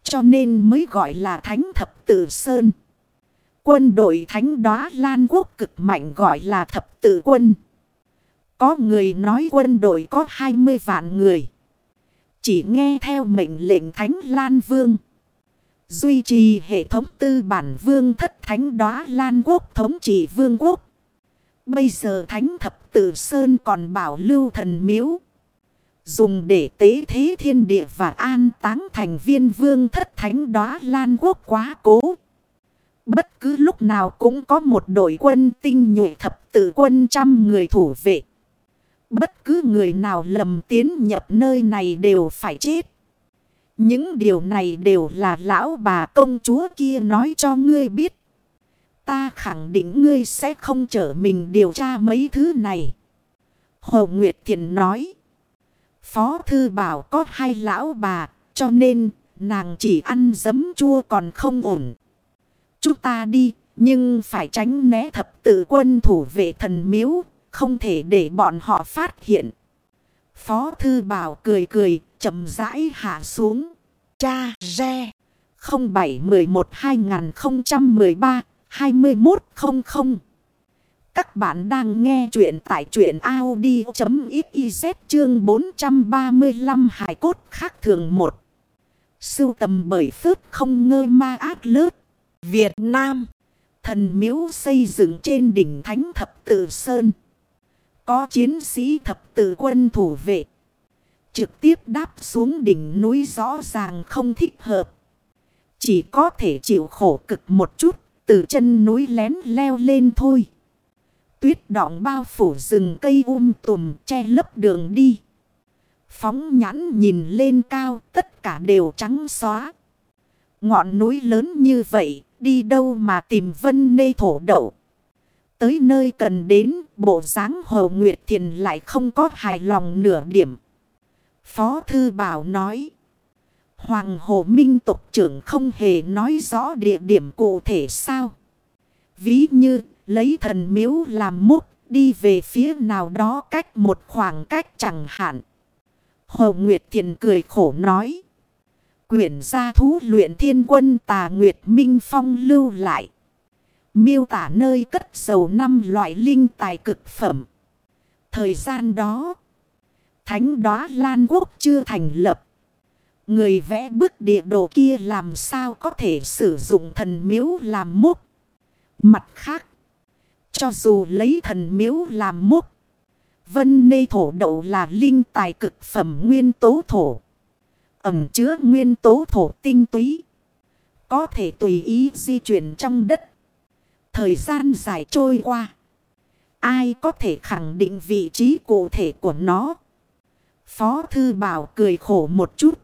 Cho nên mới gọi là thánh thập tử sơn. Quân đội thánh đóa Lan Quốc cực mạnh gọi là thập tử quân. Có người nói quân đội có 20 vạn người. Chỉ nghe theo mệnh lệnh Thánh Lan Vương. Duy trì hệ thống tư bản vương thất Thánh đóa Lan Quốc thống trị vương quốc. Bây giờ Thánh Thập Tử Sơn còn bảo lưu thần miếu. Dùng để tế thế thiên địa và an táng thành viên vương thất Thánh đóa Lan Quốc quá cố. Bất cứ lúc nào cũng có một đội quân tinh nhuệ thập tử quân trăm người thủ vệ. Bất cứ người nào lầm tiến nhập nơi này đều phải chết. Những điều này đều là lão bà công chúa kia nói cho ngươi biết. Ta khẳng định ngươi sẽ không trở mình điều tra mấy thứ này. Hồ Nguyệt Thiện nói. Phó Thư Bảo có hai lão bà, cho nên nàng chỉ ăn giấm chua còn không ổn. Chúng ta đi, nhưng phải tránh né thập tự quân thủ vệ thần miếu, không thể để bọn họ phát hiện. Phó Thư Bảo cười cười, chậm rãi hạ xuống. Cha Re 0711 2013 2100 Các bạn đang nghe chuyện tại chuyện Audi.xyz chương 435 Hải cốt khác thường 1. Sưu tầm bởi phước không ngơ ma ác lớp. Việt Nam. Thần miếu xây dựng trên đỉnh Thánh Thập Tự Sơn. Có chiến sĩ thập tự quân thủ vệ. Trực tiếp đáp xuống đỉnh núi rõ ràng không thích hợp. Chỉ có thể chịu khổ cực một chút. Từ chân núi lén leo lên thôi. Tuyết đọng bao phủ rừng cây um tùm che lấp đường đi. Phóng nhãn nhìn lên cao, tất cả đều trắng xóa. Ngọn núi lớn như vậy đi đâu mà tìm vân nê thổ đậu. Tới nơi cần đến, bộ dáng Hồ Nguyệt Thiền lại không có hài lòng nửa điểm. Phó Thư Bảo nói. Hoàng Hồ Minh tộc trưởng không hề nói rõ địa điểm cụ thể sao. Ví như lấy thần miếu làm múc đi về phía nào đó cách một khoảng cách chẳng hạn. Hồ Nguyệt Thiền cười khổ nói. Quyển gia thú luyện thiên quân tà Nguyệt Minh Phong lưu lại. Miêu tả nơi cất dầu năm loại linh tài cực phẩm. Thời gian đó, thánh đó Lan Quốc chưa thành lập. Người vẽ bức địa đồ kia làm sao có thể sử dụng thần miếu làm múc. Mặt khác, cho dù lấy thần miếu làm múc, vân nê thổ đậu là linh tài cực phẩm nguyên tố thổ. Ẩm chứa nguyên tố thổ tinh túy. Có thể tùy ý di chuyển trong đất. Thời gian dài trôi qua. Ai có thể khẳng định vị trí cụ thể của nó? Phó Thư Bảo cười khổ một chút.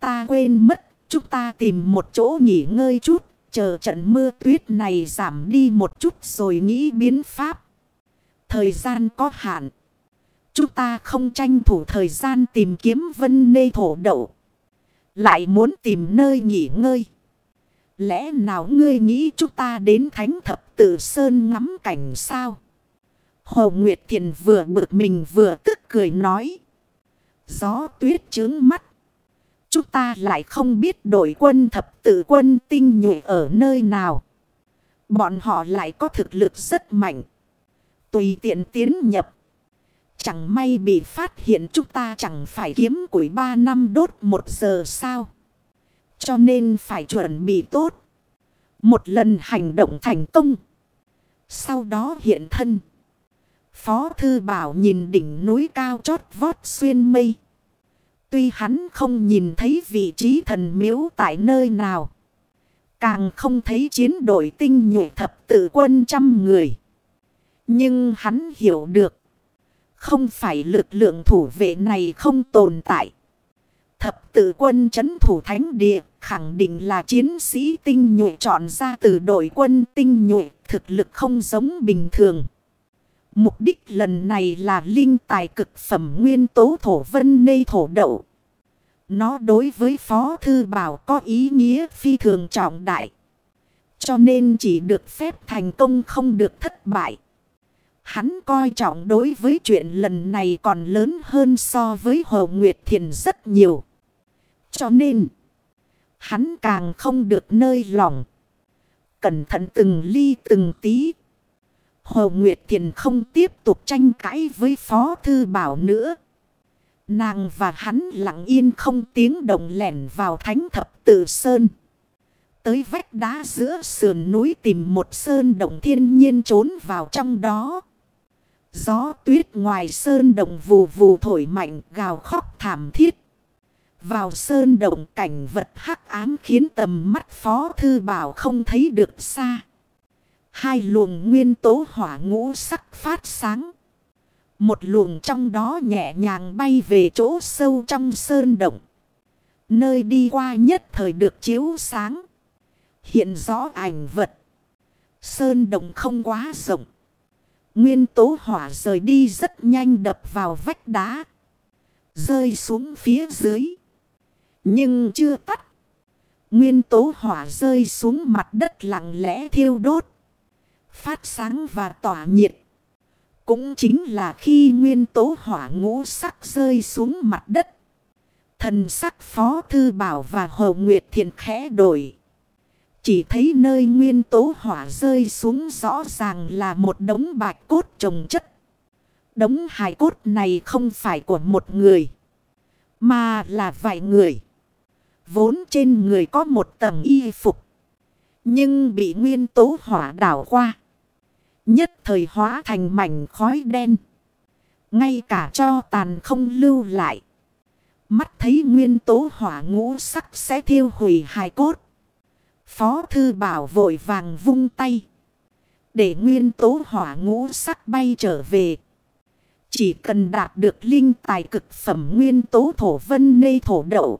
Ta quên mất, chúng ta tìm một chỗ nghỉ ngơi chút. Chờ trận mưa tuyết này giảm đi một chút rồi nghĩ biến pháp. Thời gian có hạn. Chúng ta không tranh thủ thời gian tìm kiếm vân nê thổ đậu. Lại muốn tìm nơi nghỉ ngơi. Lẽ nào ngươi nghĩ chúng ta đến thánh thập tự sơn ngắm cảnh sao? Hồ Nguyệt Thiền vừa bực mình vừa tức cười nói. Gió tuyết trướng mắt. Chúng ta lại không biết đội quân thập tự quân tinh nhuệ ở nơi nào. Bọn họ lại có thực lực rất mạnh. Tùy tiện tiến nhập. Chẳng may bị phát hiện chúng ta chẳng phải kiếm củi ba năm đốt một giờ sao. Cho nên phải chuẩn bị tốt. Một lần hành động thành công. Sau đó hiện thân. Phó Thư Bảo nhìn đỉnh núi cao chót vót xuyên mây. Tuy hắn không nhìn thấy vị trí thần miếu tại nơi nào. Càng không thấy chiến đội tinh nhuệ thập tử quân trăm người. Nhưng hắn hiểu được. Không phải lực lượng thủ vệ này không tồn tại. Thập tự quân chấn thủ thánh địa khẳng định là chiến sĩ tinh nhuệ chọn ra từ đội quân tinh nhuệ, thực lực không giống bình thường. Mục đích lần này là linh tài cực phẩm nguyên tố thổ vân nê thổ đậu. Nó đối với Phó Thư Bảo có ý nghĩa phi thường trọng đại. Cho nên chỉ được phép thành công không được thất bại. Hắn coi trọng đối với chuyện lần này còn lớn hơn so với Hồ Nguyệt Thiền rất nhiều. Cho nên, hắn càng không được nơi lòng. Cẩn thận từng ly từng tí. Hồ Nguyệt Thiền không tiếp tục tranh cãi với Phó Thư Bảo nữa. Nàng và hắn lặng yên không tiếng động lẻn vào thánh thập tự sơn. Tới vách đá giữa sườn núi tìm một sơn động thiên nhiên trốn vào trong đó. Gió tuyết ngoài sơn động vù vù thổi mạnh, gào khóc thảm thiết. Vào sơn động cảnh vật hắc ám khiến tầm mắt phó thư bảo không thấy được xa. Hai luồng nguyên tố hỏa ngũ sắc phát sáng. Một luồng trong đó nhẹ nhàng bay về chỗ sâu trong sơn động. Nơi đi qua nhất thời được chiếu sáng. Hiện rõ ảnh vật. Sơn động không quá rộng. Nguyên tố hỏa rời đi rất nhanh đập vào vách đá. Rơi xuống phía dưới. Nhưng chưa tắt. Nguyên tố hỏa rơi xuống mặt đất lặng lẽ thiêu đốt. Phát sáng và tỏa nhiệt. Cũng chính là khi nguyên tố hỏa ngũ sắc rơi xuống mặt đất. Thần sắc Phó Thư Bảo và Hồ Nguyệt Thiện khẽ đổi. Chỉ thấy nơi nguyên tố hỏa rơi xuống rõ ràng là một đống bạch cốt trồng chất. Đống hài cốt này không phải của một người. Mà là vài người. Vốn trên người có một tầng y phục. Nhưng bị nguyên tố hỏa đảo qua. Nhất thời hóa thành mảnh khói đen. Ngay cả cho tàn không lưu lại. Mắt thấy nguyên tố hỏa ngũ sắc sẽ thiêu hủy hài cốt. Phó thư bảo vội vàng vung tay. Để nguyên tố hỏa ngũ sắc bay trở về. Chỉ cần đạt được linh tài cực phẩm nguyên tố thổ vân nê thổ đậu.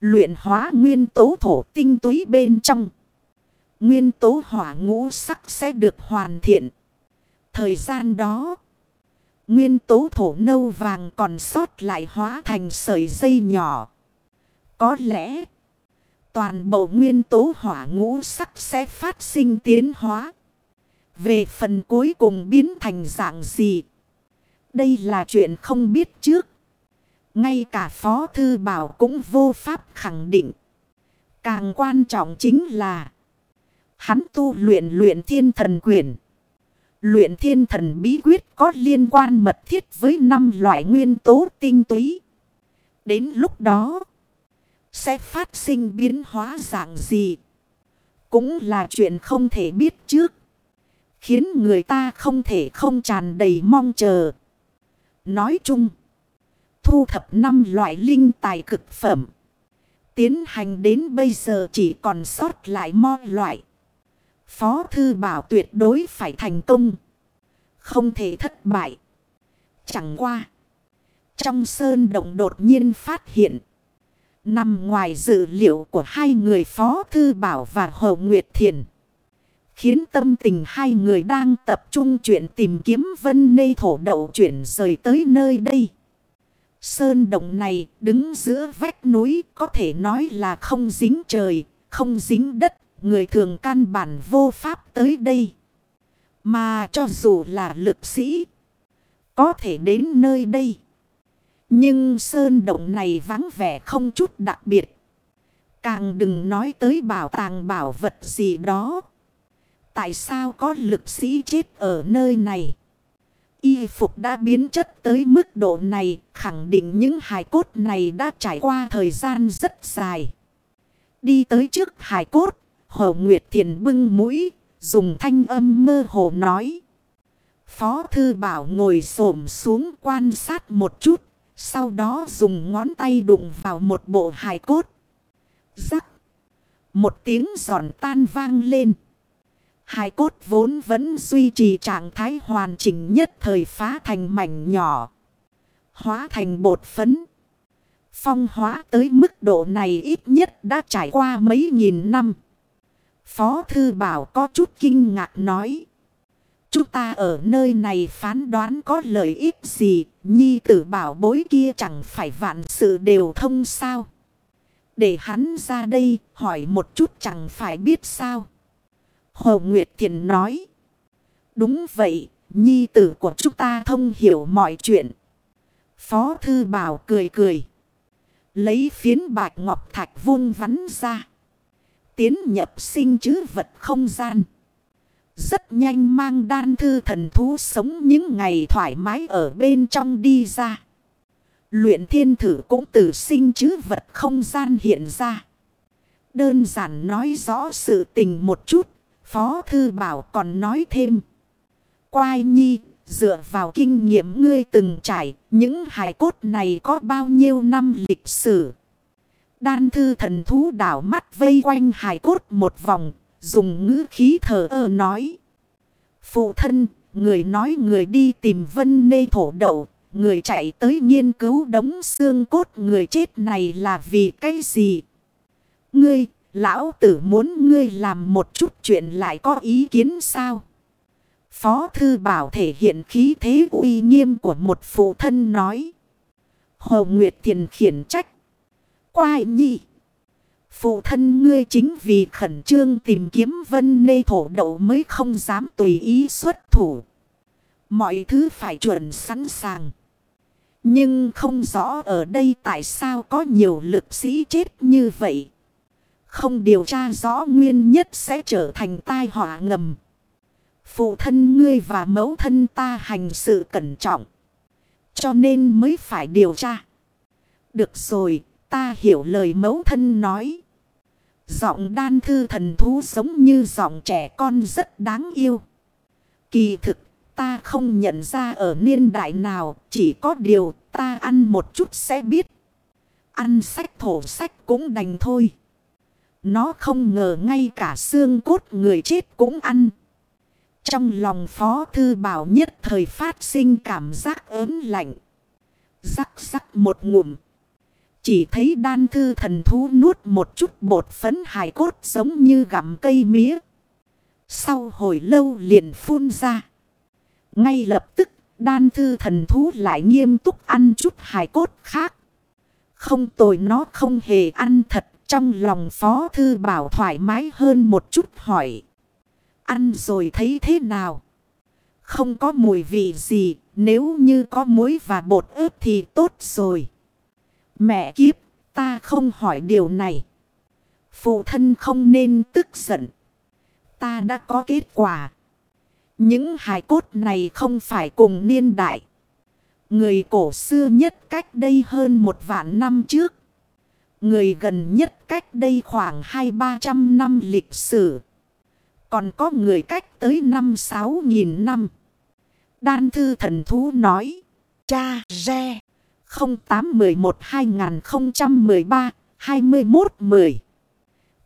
Luyện hóa nguyên tố thổ tinh túy bên trong. Nguyên tố hỏa ngũ sắc sẽ được hoàn thiện. Thời gian đó, nguyên tố thổ nâu vàng còn sót lại hóa thành sợi dây nhỏ. Có lẽ, toàn bộ nguyên tố hỏa ngũ sắc sẽ phát sinh tiến hóa. Về phần cuối cùng biến thành dạng gì? Đây là chuyện không biết trước. Ngay cả Phó Thư Bảo cũng vô pháp khẳng định. Càng quan trọng chính là Hắn tu luyện luyện thiên thần quyền. Luyện thiên thần bí quyết có liên quan mật thiết với năm loại nguyên tố tinh túy. Đến lúc đó, sẽ phát sinh biến hóa dạng gì? Cũng là chuyện không thể biết trước. Khiến người ta không thể không tràn đầy mong chờ. Nói chung, thu thập năm loại linh tài cực phẩm. Tiến hành đến bây giờ chỉ còn sót lại mo loại. Phó Thư Bảo tuyệt đối phải thành công. Không thể thất bại. Chẳng qua. Trong sơn động đột nhiên phát hiện. Nằm ngoài dự liệu của hai người Phó Thư Bảo và Hồ Nguyệt Thiền. Khiến tâm tình hai người đang tập trung chuyện tìm kiếm vân nê thổ đậu chuyển rời tới nơi đây. Sơn động này đứng giữa vách núi có thể nói là không dính trời, không dính đất, người thường căn bản vô pháp tới đây. Mà cho dù là lực sĩ, có thể đến nơi đây. Nhưng sơn động này vắng vẻ không chút đặc biệt. Càng đừng nói tới bảo tàng bảo vật gì đó. Tại sao có lực sĩ chết ở nơi này? Y phục đã biến chất tới mức độ này, khẳng định những hài cốt này đã trải qua thời gian rất dài. Đi tới trước hài cốt, Hồ Nguyệt Thiền bưng mũi, dùng thanh âm mơ hồ nói. Phó Thư Bảo ngồi xổm xuống quan sát một chút, sau đó dùng ngón tay đụng vào một bộ hài cốt. Rắc. Một tiếng giòn tan vang lên. hài cốt vốn vẫn duy trì trạng thái hoàn chỉnh nhất thời phá thành mảnh nhỏ. Hóa thành bột phấn. Phong hóa tới mức độ này ít nhất đã trải qua mấy nghìn năm. Phó Thư Bảo có chút kinh ngạc nói. Chúng ta ở nơi này phán đoán có lợi ích gì. Nhi tử bảo bối kia chẳng phải vạn sự đều thông sao. Để hắn ra đây hỏi một chút chẳng phải biết sao. Hồ Nguyệt Thiền nói. Đúng vậy, nhi tử của chúng ta thông hiểu mọi chuyện. Phó Thư Bảo cười cười. Lấy phiến bạch ngọc thạch vuông vắn ra. Tiến nhập sinh chứ vật không gian. Rất nhanh mang đan thư thần thú sống những ngày thoải mái ở bên trong đi ra. Luyện thiên thử cũng từ sinh chứ vật không gian hiện ra. Đơn giản nói rõ sự tình một chút. Phó Thư Bảo còn nói thêm. Quai nhi, dựa vào kinh nghiệm ngươi từng trải, những hài cốt này có bao nhiêu năm lịch sử. Đan thư thần thú đảo mắt vây quanh hài cốt một vòng, dùng ngữ khí thờ ơ nói. Phụ thân, người nói người đi tìm vân nê thổ đậu, người chạy tới nghiên cứu đống xương cốt người chết này là vì cái gì? Ngươi, lão tử muốn ngươi làm một chút chuyện lại có ý kiến sao? Phó thư bảo thể hiện khí thế uy nghiêm của một phụ thân nói. Hồ Nguyệt Thiền khiển trách. Quai nhị Phụ thân ngươi chính vì khẩn trương tìm kiếm vân nê thổ đậu mới không dám tùy ý xuất thủ. Mọi thứ phải chuẩn sẵn sàng. Nhưng không rõ ở đây tại sao có nhiều lực sĩ chết như vậy. Không điều tra rõ nguyên nhất sẽ trở thành tai họa ngầm. Phụ thân ngươi và mẫu thân ta hành sự cẩn trọng. Cho nên mới phải điều tra. Được rồi, ta hiểu lời mẫu thân nói. Giọng đan thư thần thú giống như giọng trẻ con rất đáng yêu. Kỳ thực, ta không nhận ra ở niên đại nào, chỉ có điều ta ăn một chút sẽ biết. Ăn sách thổ sách cũng đành thôi. Nó không ngờ ngay cả xương cốt người chết cũng ăn. Trong lòng phó thư bảo nhất thời phát sinh cảm giác ớn lạnh. Rắc rắc một ngụm. Chỉ thấy đan thư thần thú nuốt một chút bột phấn hài cốt giống như gặm cây mía. Sau hồi lâu liền phun ra. Ngay lập tức đan thư thần thú lại nghiêm túc ăn chút hài cốt khác. Không tồi nó không hề ăn thật trong lòng phó thư bảo thoải mái hơn một chút hỏi. Ăn rồi thấy thế nào? Không có mùi vị gì, nếu như có muối và bột ướp thì tốt rồi. Mẹ kiếp, ta không hỏi điều này. Phụ thân không nên tức giận. Ta đã có kết quả. Những hài cốt này không phải cùng niên đại. Người cổ xưa nhất cách đây hơn một vạn năm trước. Người gần nhất cách đây khoảng hai ba trăm năm lịch sử. Còn có người cách tới năm sáu nghìn năm. Đan thư thần thú nói. Cha Re 0811 2013 2110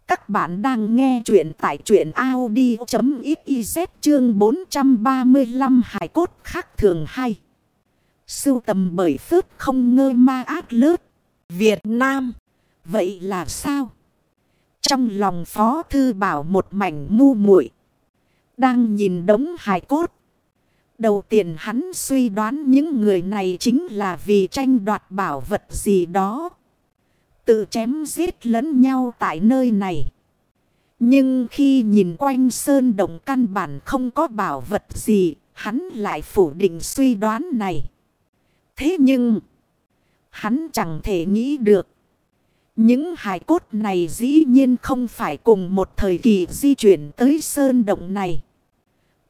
Các bạn đang nghe chuyện tại chuyện Audi.xyz chương 435 Hải cốt khác thường hay. Sưu tầm bởi phước không ngơ ma ác lớp. Việt Nam. Vậy là sao? Trong lòng Phó Thư Bảo một mảnh ngu muội, Đang nhìn đống hài cốt. Đầu tiên hắn suy đoán những người này chính là vì tranh đoạt bảo vật gì đó. Tự chém giết lẫn nhau tại nơi này. Nhưng khi nhìn quanh sơn động căn bản không có bảo vật gì, hắn lại phủ định suy đoán này. Thế nhưng, hắn chẳng thể nghĩ được. Những hài cốt này dĩ nhiên không phải cùng một thời kỳ di chuyển tới sơn động này.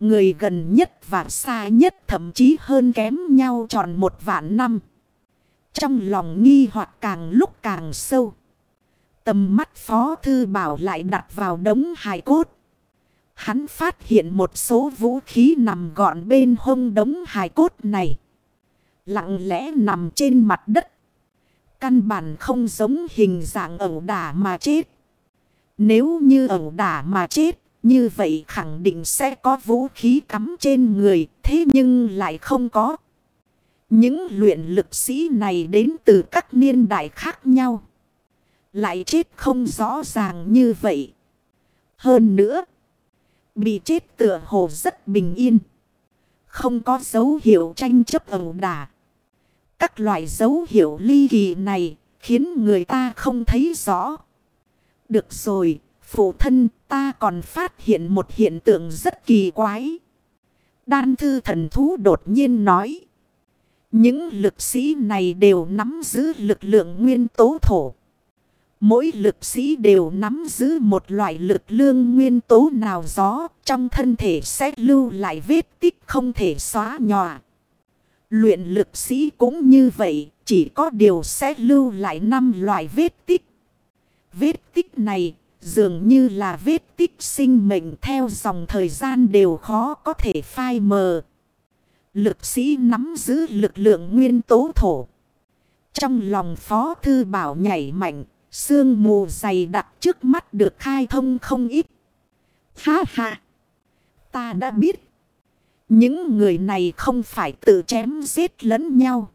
Người gần nhất và xa nhất thậm chí hơn kém nhau tròn một vạn năm. Trong lòng nghi hoặc càng lúc càng sâu. Tầm mắt Phó Thư Bảo lại đặt vào đống hài cốt. Hắn phát hiện một số vũ khí nằm gọn bên hông đống hài cốt này. Lặng lẽ nằm trên mặt đất. Căn bản không giống hình dạng ẩu đả mà chết. Nếu như ẩu đả mà chết, như vậy khẳng định sẽ có vũ khí cắm trên người, thế nhưng lại không có. Những luyện lực sĩ này đến từ các niên đại khác nhau. Lại chết không rõ ràng như vậy. Hơn nữa, bị chết tựa hồ rất bình yên. Không có dấu hiệu tranh chấp ẩu đả. Các loại dấu hiệu ly kỳ này khiến người ta không thấy rõ. Được rồi, phụ thân ta còn phát hiện một hiện tượng rất kỳ quái. Đan thư thần thú đột nhiên nói. Những lực sĩ này đều nắm giữ lực lượng nguyên tố thổ. Mỗi lực sĩ đều nắm giữ một loại lực lượng nguyên tố nào gió trong thân thể sẽ lưu lại vết tích không thể xóa nhòa. Luyện lực sĩ cũng như vậy, chỉ có điều sẽ lưu lại năm loại vết tích. Vết tích này dường như là vết tích sinh mệnh theo dòng thời gian đều khó có thể phai mờ. Lực sĩ nắm giữ lực lượng nguyên tố thổ. Trong lòng Phó Thư Bảo nhảy mạnh, sương mù dày đặc trước mắt được khai thông không ít. Ha ha! Ta đã biết. Những người này không phải tự chém giết lẫn nhau.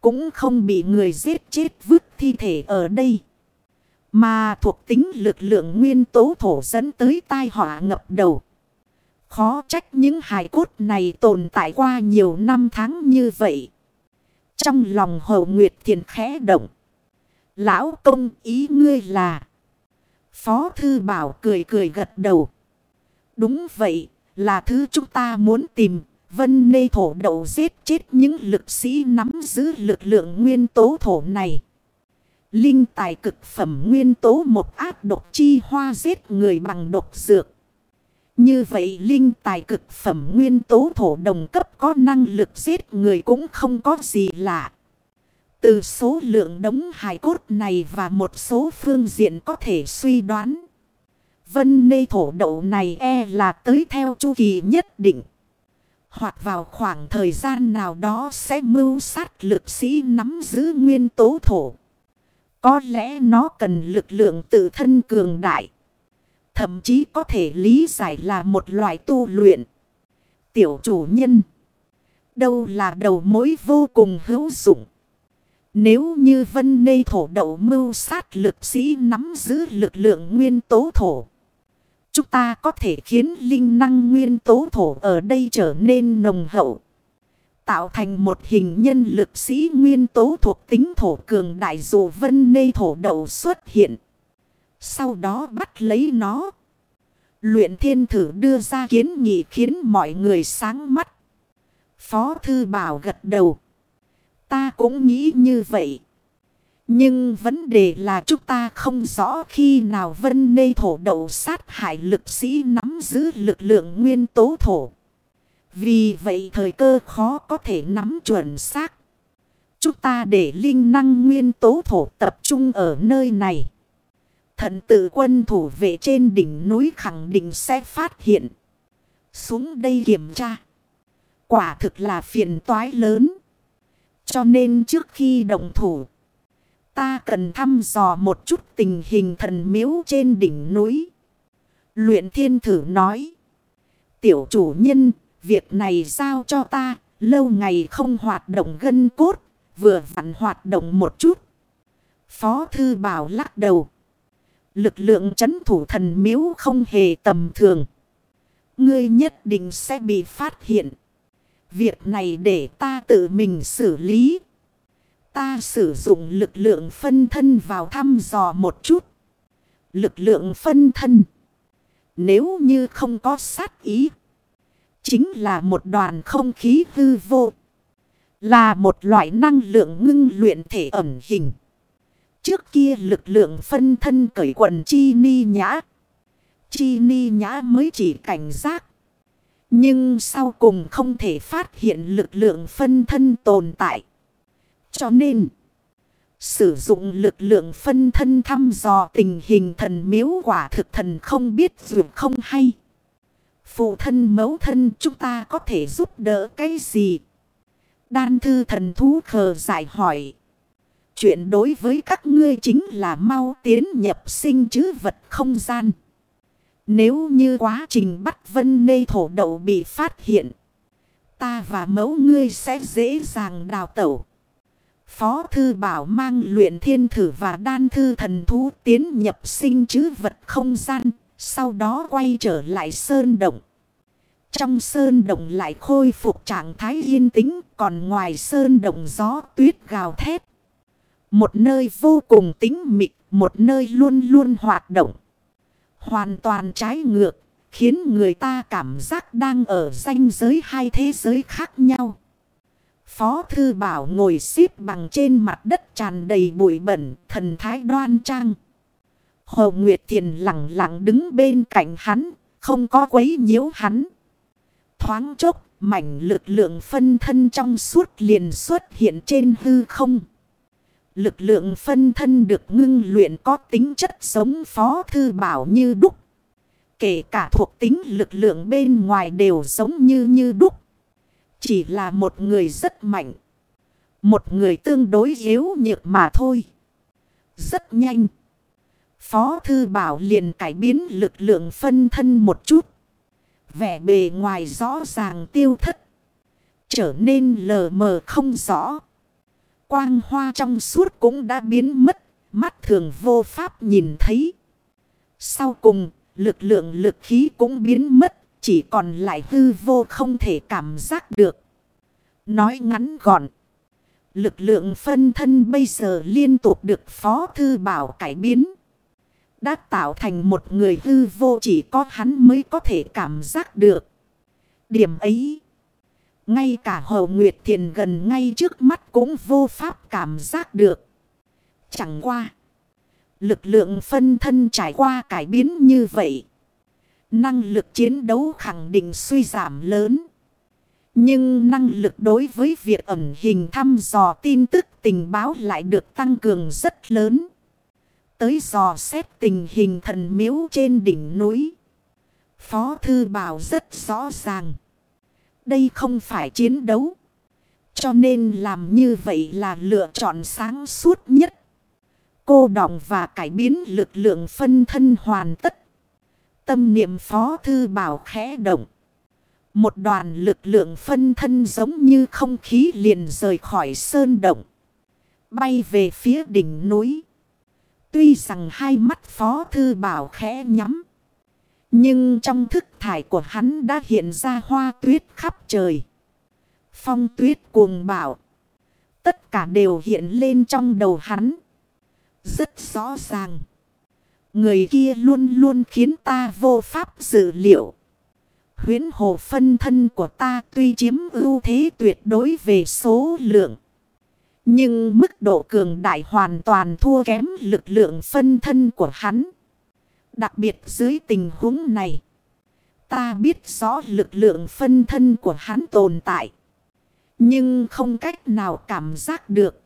Cũng không bị người giết chết vứt thi thể ở đây. Mà thuộc tính lực lượng nguyên tố thổ dẫn tới tai họa ngập đầu. Khó trách những hài cốt này tồn tại qua nhiều năm tháng như vậy. Trong lòng hậu nguyệt thiền khẽ động. Lão công, ý ngươi là. Phó thư bảo cười cười gật đầu. Đúng vậy, là thứ chúng ta muốn tìm. Vân nê thổ đậu giết chết những lực sĩ nắm giữ lực lượng nguyên tố thổ này. Linh tài cực phẩm nguyên tố một ác độc chi hoa giết người bằng độc dược. Như vậy linh tài cực phẩm nguyên tố thổ đồng cấp có năng lực giết người cũng không có gì lạ. Từ số lượng đống hài cốt này và một số phương diện có thể suy đoán. Vân nê thổ đậu này e là tới theo chu kỳ nhất định. Hoặc vào khoảng thời gian nào đó sẽ mưu sát lực sĩ nắm giữ nguyên tố thổ. Có lẽ nó cần lực lượng tự thân cường đại. Thậm chí có thể lý giải là một loại tu luyện. Tiểu chủ nhân. Đâu là đầu mối vô cùng hữu dụng. Nếu như vân nê thổ đậu mưu sát lực sĩ nắm giữ lực lượng nguyên tố thổ. Chúng ta có thể khiến linh năng nguyên tố thổ ở đây trở nên nồng hậu. Tạo thành một hình nhân lực sĩ nguyên tố thuộc tính thổ cường đại dù vân nê thổ đậu xuất hiện. Sau đó bắt lấy nó. Luyện thiên thử đưa ra kiến nghị khiến mọi người sáng mắt. Phó thư bảo gật đầu. Ta cũng nghĩ như vậy. Nhưng vấn đề là chúng ta không rõ khi nào vân nê thổ đậu sát hại lực sĩ nắm giữ lực lượng nguyên tố thổ. Vì vậy thời cơ khó có thể nắm chuẩn xác. Chúng ta để linh năng nguyên tố thổ tập trung ở nơi này. Thần tự quân thủ vệ trên đỉnh núi khẳng định sẽ phát hiện. Xuống đây kiểm tra. Quả thực là phiền toái lớn. Cho nên trước khi động thủ. Ta cần thăm dò một chút tình hình thần miếu trên đỉnh núi. Luyện thiên thử nói. Tiểu chủ nhân, việc này giao cho ta. Lâu ngày không hoạt động gân cốt. Vừa vặn hoạt động một chút. Phó thư bảo lắc đầu. Lực lượng chấn thủ thần miếu không hề tầm thường. Ngươi nhất định sẽ bị phát hiện. Việc này để ta tự mình xử lý. Ta sử dụng lực lượng phân thân vào thăm dò một chút. Lực lượng phân thân. Nếu như không có sát ý. Chính là một đoàn không khí hư vô. Là một loại năng lượng ngưng luyện thể ẩn hình. Trước kia lực lượng phân thân cởi quần chi ni nhã. Chi ni nhã mới chỉ cảnh giác. Nhưng sau cùng không thể phát hiện lực lượng phân thân tồn tại. Cho nên, sử dụng lực lượng phân thân thăm dò tình hình thần miếu quả thực thần không biết dù không hay. Phụ thân mẫu thân chúng ta có thể giúp đỡ cái gì? Đan thư thần thú khờ giải hỏi. Chuyện đối với các ngươi chính là mau tiến nhập sinh chứ vật không gian. Nếu như quá trình bắt vân nê thổ đậu bị phát hiện. Ta và mẫu ngươi sẽ dễ dàng đào tẩu. Phó thư bảo mang luyện thiên thử và đan thư thần thú tiến nhập sinh chứ vật không gian. Sau đó quay trở lại sơn động. Trong sơn động lại khôi phục trạng thái yên tĩnh. Còn ngoài sơn động gió tuyết gào thét. Một nơi vô cùng tĩnh mịch. Một nơi luôn luôn hoạt động. Hoàn toàn trái ngược. Khiến người ta cảm giác đang ở ranh giới hai thế giới khác nhau. Phó Thư Bảo ngồi xếp bằng trên mặt đất tràn đầy bụi bẩn, thần thái đoan trang. Hồ Nguyệt Thiền lặng lặng đứng bên cạnh hắn, không có quấy nhiễu hắn. Thoáng chốc, mảnh lực lượng phân thân trong suốt liền xuất hiện trên hư không. Lực lượng phân thân được ngưng luyện có tính chất giống Phó Thư Bảo như đúc. Kể cả thuộc tính lực lượng bên ngoài đều giống như như đúc. Chỉ là một người rất mạnh. Một người tương đối yếu nhược mà thôi. Rất nhanh. Phó Thư Bảo liền cải biến lực lượng phân thân một chút. Vẻ bề ngoài rõ ràng tiêu thất. Trở nên lờ mờ không rõ. Quang hoa trong suốt cũng đã biến mất. Mắt thường vô pháp nhìn thấy. Sau cùng, lực lượng lực khí cũng biến mất. Chỉ còn lại hư vô không thể cảm giác được. Nói ngắn gọn. Lực lượng phân thân bây giờ liên tục được Phó Thư Bảo cải biến. Đã tạo thành một người hư vô chỉ có hắn mới có thể cảm giác được. Điểm ấy. Ngay cả Hồ Nguyệt Thiền gần ngay trước mắt cũng vô pháp cảm giác được. Chẳng qua. Lực lượng phân thân trải qua cải biến như vậy. Năng lực chiến đấu khẳng định suy giảm lớn. Nhưng năng lực đối với việc ẩn hình thăm dò tin tức tình báo lại được tăng cường rất lớn. Tới dò xét tình hình thần miếu trên đỉnh núi. Phó Thư Bảo rất rõ ràng. Đây không phải chiến đấu. Cho nên làm như vậy là lựa chọn sáng suốt nhất. Cô đọng và cải biến lực lượng phân thân hoàn tất. Tâm niệm Phó Thư Bảo khẽ động. Một đoàn lực lượng phân thân giống như không khí liền rời khỏi sơn động. Bay về phía đỉnh núi. Tuy rằng hai mắt Phó Thư Bảo khẽ nhắm. Nhưng trong thức thải của hắn đã hiện ra hoa tuyết khắp trời. Phong tuyết cuồng bảo. Tất cả đều hiện lên trong đầu hắn. Rất rõ ràng. Người kia luôn luôn khiến ta vô pháp dự liệu. Huyến hồ phân thân của ta tuy chiếm ưu thế tuyệt đối về số lượng. Nhưng mức độ cường đại hoàn toàn thua kém lực lượng phân thân của hắn. Đặc biệt dưới tình huống này. Ta biết rõ lực lượng phân thân của hắn tồn tại. Nhưng không cách nào cảm giác được.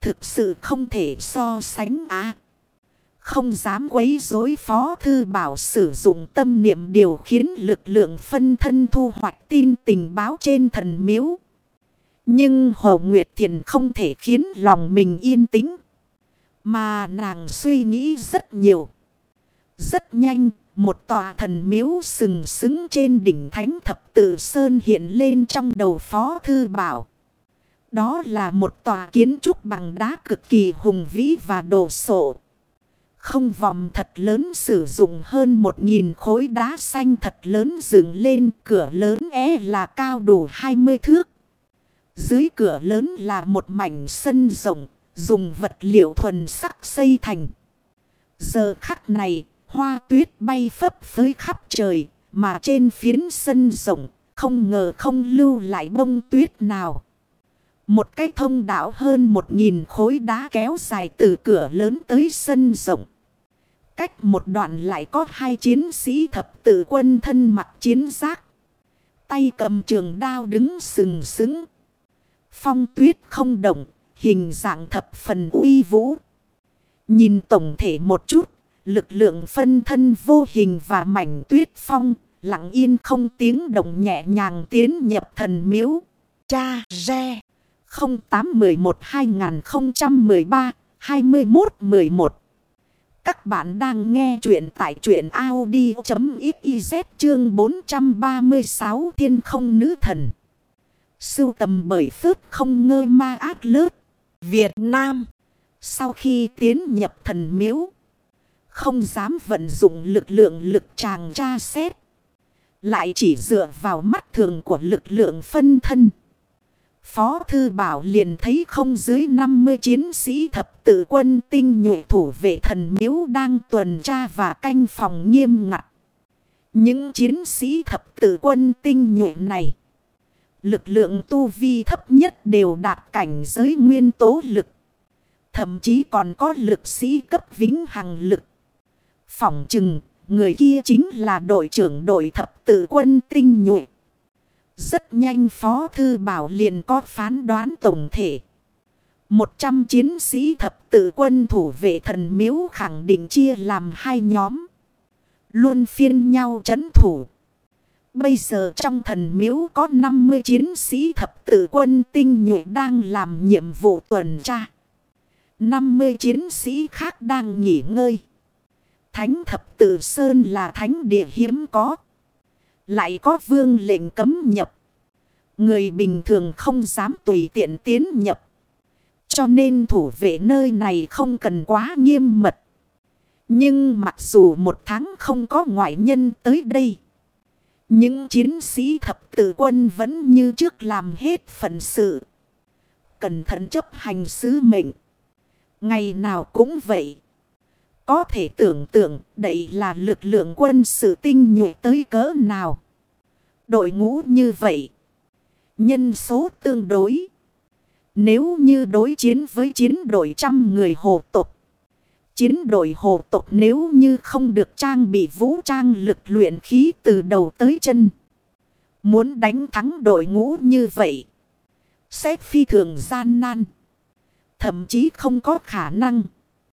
Thực sự không thể so sánh á. Không dám quấy rối phó thư bảo sử dụng tâm niệm điều khiến lực lượng phân thân thu hoạch tin tình báo trên thần miếu. Nhưng Hồ Nguyệt Thiền không thể khiến lòng mình yên tĩnh. Mà nàng suy nghĩ rất nhiều. Rất nhanh, một tòa thần miếu sừng sững trên đỉnh thánh thập tự sơn hiện lên trong đầu phó thư bảo. Đó là một tòa kiến trúc bằng đá cực kỳ hùng vĩ và đồ sộ. Không vòng thật lớn sử dụng hơn một nghìn khối đá xanh thật lớn dựng lên cửa lớn é là cao đủ 20 thước. Dưới cửa lớn là một mảnh sân rộng, dùng vật liệu thuần sắc xây thành. Giờ khắc này, hoa tuyết bay phấp phới khắp trời, mà trên phiến sân rộng, không ngờ không lưu lại bông tuyết nào. Một cái thông đảo hơn một nghìn khối đá kéo dài từ cửa lớn tới sân rộng. Cách một đoạn lại có hai chiến sĩ thập tự quân thân mặc chiến giáp. tay cầm trường đao đứng sừng sững. Phong tuyết không động, hình dạng thập phần uy vũ. Nhìn tổng thể một chút, lực lượng phân thân vô hình và mảnh tuyết phong, lặng yên không tiếng động nhẹ nhàng tiến nhập thần miếu. Cha Re 0811-2013-2111 Các bạn đang nghe chuyện tại chuyện Audi.xyz chương 436 Thiên không nữ thần. Sưu tầm bởi phước không ngơ ma ác lớp. Việt Nam. Sau khi tiến nhập thần miếu. Không dám vận dụng lực lượng lực tràng tra xét. Lại chỉ dựa vào mắt thường của lực lượng phân thân. Phó Thư Bảo liền thấy không dưới 50 chiến sĩ thập tự quân tinh nhuệ thủ vệ thần miếu đang tuần tra và canh phòng nghiêm ngặt. Những chiến sĩ thập tự quân tinh nhuệ này, lực lượng tu vi thấp nhất đều đạt cảnh giới nguyên tố lực. Thậm chí còn có lực sĩ cấp vĩnh hằng lực. Phỏng chừng, người kia chính là đội trưởng đội thập tự quân tinh nhuệ. Rất nhanh Phó Thư Bảo liền có phán đoán tổng thể. Một trăm chiến sĩ thập tự quân thủ vệ thần miếu khẳng định chia làm hai nhóm. Luôn phiên nhau chấn thủ. Bây giờ trong thần miếu có 50 chiến sĩ thập tử quân tinh nhuệ đang làm nhiệm vụ tuần tra. 50 chiến sĩ khác đang nghỉ ngơi. Thánh thập tử sơn là thánh địa hiếm có. Lại có vương lệnh cấm nhập. Người bình thường không dám tùy tiện tiến nhập. Cho nên thủ vệ nơi này không cần quá nghiêm mật. Nhưng mặc dù một tháng không có ngoại nhân tới đây. Những chiến sĩ thập tử quân vẫn như trước làm hết phận sự. Cẩn thận chấp hành sứ mệnh. Ngày nào cũng vậy. Có thể tưởng tượng đây là lực lượng quân sự tinh nhuệ tới cỡ nào. Đội ngũ như vậy. Nhân số tương đối. Nếu như đối chiến với chiến đội trăm người hồ tục. Chiến đội hồ tộc nếu như không được trang bị vũ trang lực luyện khí từ đầu tới chân. Muốn đánh thắng đội ngũ như vậy. xét phi thường gian nan. Thậm chí không có khả năng.